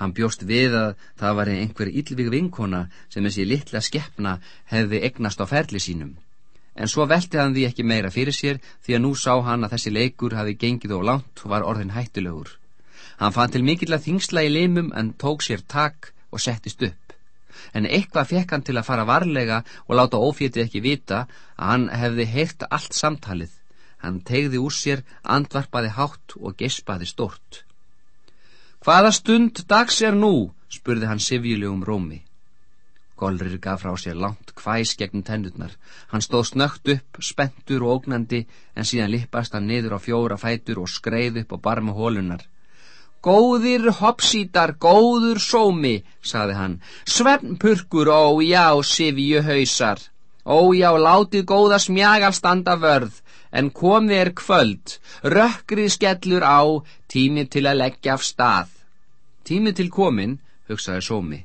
Hann bjóst við að það var einhver yllvig vinkona sem þessi litla skeppna hefði egnast á ferli sínum. En svo velti hann því ekki meira fyrir sér því að nú sá hann að þessi leikur hafi gengið og langt og var orðin hættulegur. Hann fann til mikill að þingsla í limum en tók sér takk og settist upp. En eitthvað fekk hann til að fara varlega og láta ófétið ekki vita að hann hefði heyrt allt samtalið. Hann tegði úr sér, andvarpaði hátt og gespaði stort. Hvaða stund dags er nú? spurði hann sifjulegum rómi. Golrir gaf frá sér langt hvæs gegn tennutnar. Hann stóð snögt upp, spentur og ógnandi, en síðan lippast hann niður á fjóra fætur og skreið upp á barma hólunar. Góðir hoppsítar, góður sómi, saði hann. Svefnpurkur, ó já, sifju hausar. Ó já, látið góða smjagal standa vörð, en komið er kvöld, rökkrið skellur á, tími til að leggja af stað. Tími til komin, hugsaði sómi,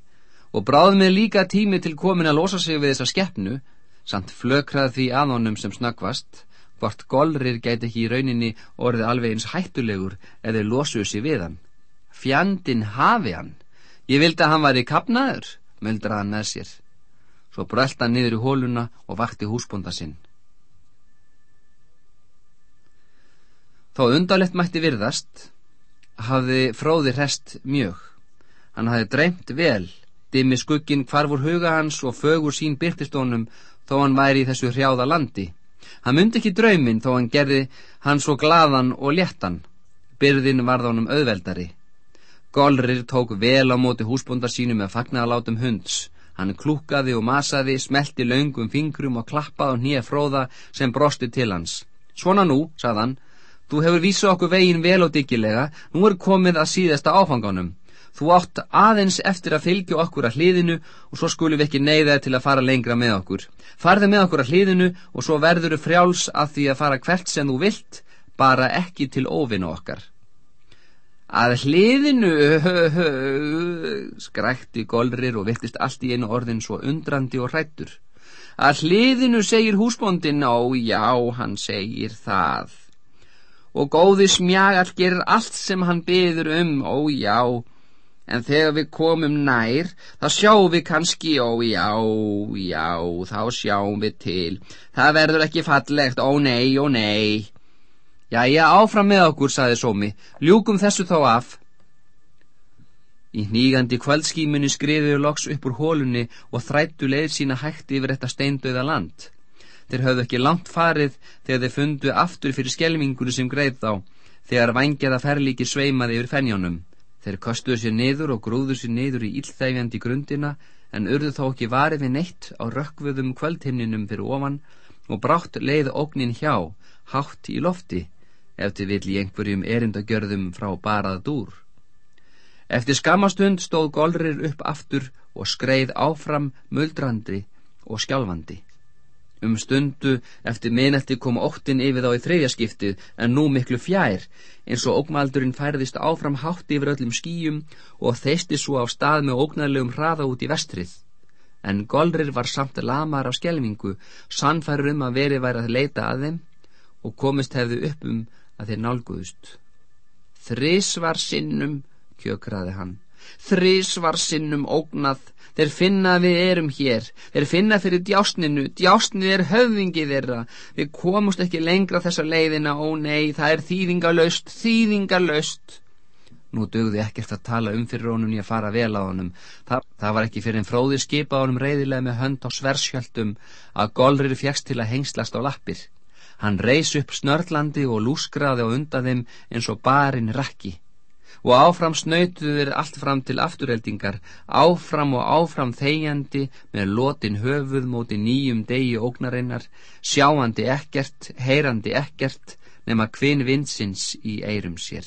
og bráð með líka tími til komin að losa sig við þessa skeppnu, samt flökrað því að honum sem snakvast, hvort golrir gæti ekki í rauninni orðið alveg eins hættulegur eða losuðu sig við hann. Fjandin hafi hann. Ég vildi að hann var í kapnaður, möldraði hann með sér. Svo brölda hann niður í hóluna og vakti húsbonda sinn. Þó undalett mætti virðast, hafði fróði rest mjög. Hann hafði dreymt vel, dimmi skuggin hvarfur huga hans og fögur sín byrtistónum þó hann væri í þessu hrjáða landi. Hann myndi ekki drauminn þó hann gerði hann svo gladan og léttan. Byrðin varð honum auðveldari. Golrir tók vel á móti húsbondar sínu með fagnalátum hunds. Hann klúkaði og masaði, smelti laungum fingrum og klappaði á nýja fróða sem brosti til hans. Svona nú, sagðan, Þú hefur vísað okkur veginn vel og diggilega, nú er komið að síðasta áfanganum. Þú átt aðeins eftir að fylgja okkur að hliðinu og svo skulum við ekki neyða til að fara lengra með okkur. Farði með okkur að hliðinu og svo verður þú frjáls að því að fara hvert sem þú vilt, bara ekki til óvinu okkar. Að hliðinu, skrækti Golrir og vittist allt í einu orðin svo undrandi og hrættur. Að hliðinu segir húsbóndin, ó já, hann segir það og góði smjagall gerir allt sem hann byður um, ó já, en þegar við komum nær, þá sjáum við kannski, ó já, já, þá sjáum við til. Það verður ekki fallegt, ó nei, ó nei. Jæja, áfram með okkur, saði Sómi, ljúkum þessu þá af. Í nýgandi kvöldskímunni skriðuðu loks upp úr hólunni og þrættu leið sína hægt yfir þetta steindauða land. Þeir höfðu ekki langt farið þegar þeir fundu aftur fyrir skelmingunni sem greið þá, þegar vangjaða ferlíki sveimaði yfir fennjónum. Þeir kostuðu sér niður og grúðu sér niður í íllþæfjandi grundina, en urðu þó ekki varið við neitt á rökkvöðum kvöldhimninum fyrir ofan og brátt leið ógnin hjá, hátt í lofti, eftir vill í einhverjum erindagjörðum frá barað dúr. Eftir skamastund stóð Golrir upp aftur og skreið áfram muldrandri og skjálfandi. Um stundu eftir minnætti kom óttin yfir þá í þreyjaskiptið en nú miklu fjær eins og ógmaldurinn færðist áfram hátt yfir öllum skýjum og þeisti svo á stað með ógnarlegum hraða út í vestrið. En Golrir var samt lamar af skjelvingu, sannfærur um að veri væri að leita að þeim og komist hefðu upp um að þeir nálguðust. Þris var sinnum, kjökraði hann, þrís var sinnum ógnað, þeir finna að við erum hér, þeir finna fyrir djásninu, djásnið er höfðingið þeirra, við komumst ekki lengra þessa leiðina, ó nei, það er þýðingalöst, þýðingalöst. Nú dögði ekkert að tala um fyrir honum í að fara vel á honum. Þa, það var ekki fyrir en fróði skipa honum reyðilega með hönd á sversjöldum að golrir fjækst til að hengslast á lappir. Hann reys upp snörlandi og lúskraði á undan þeim eins og barinn rakki. Og áfram snöytuðu þeir allt fram til afturheldingar, áfram og áfram þegjandi með lotin höfuð móti nýjum degi ógnarinnar, sjáandi ekkert, heyrandi ekkert, nema kvinn vindsins í eirum sér.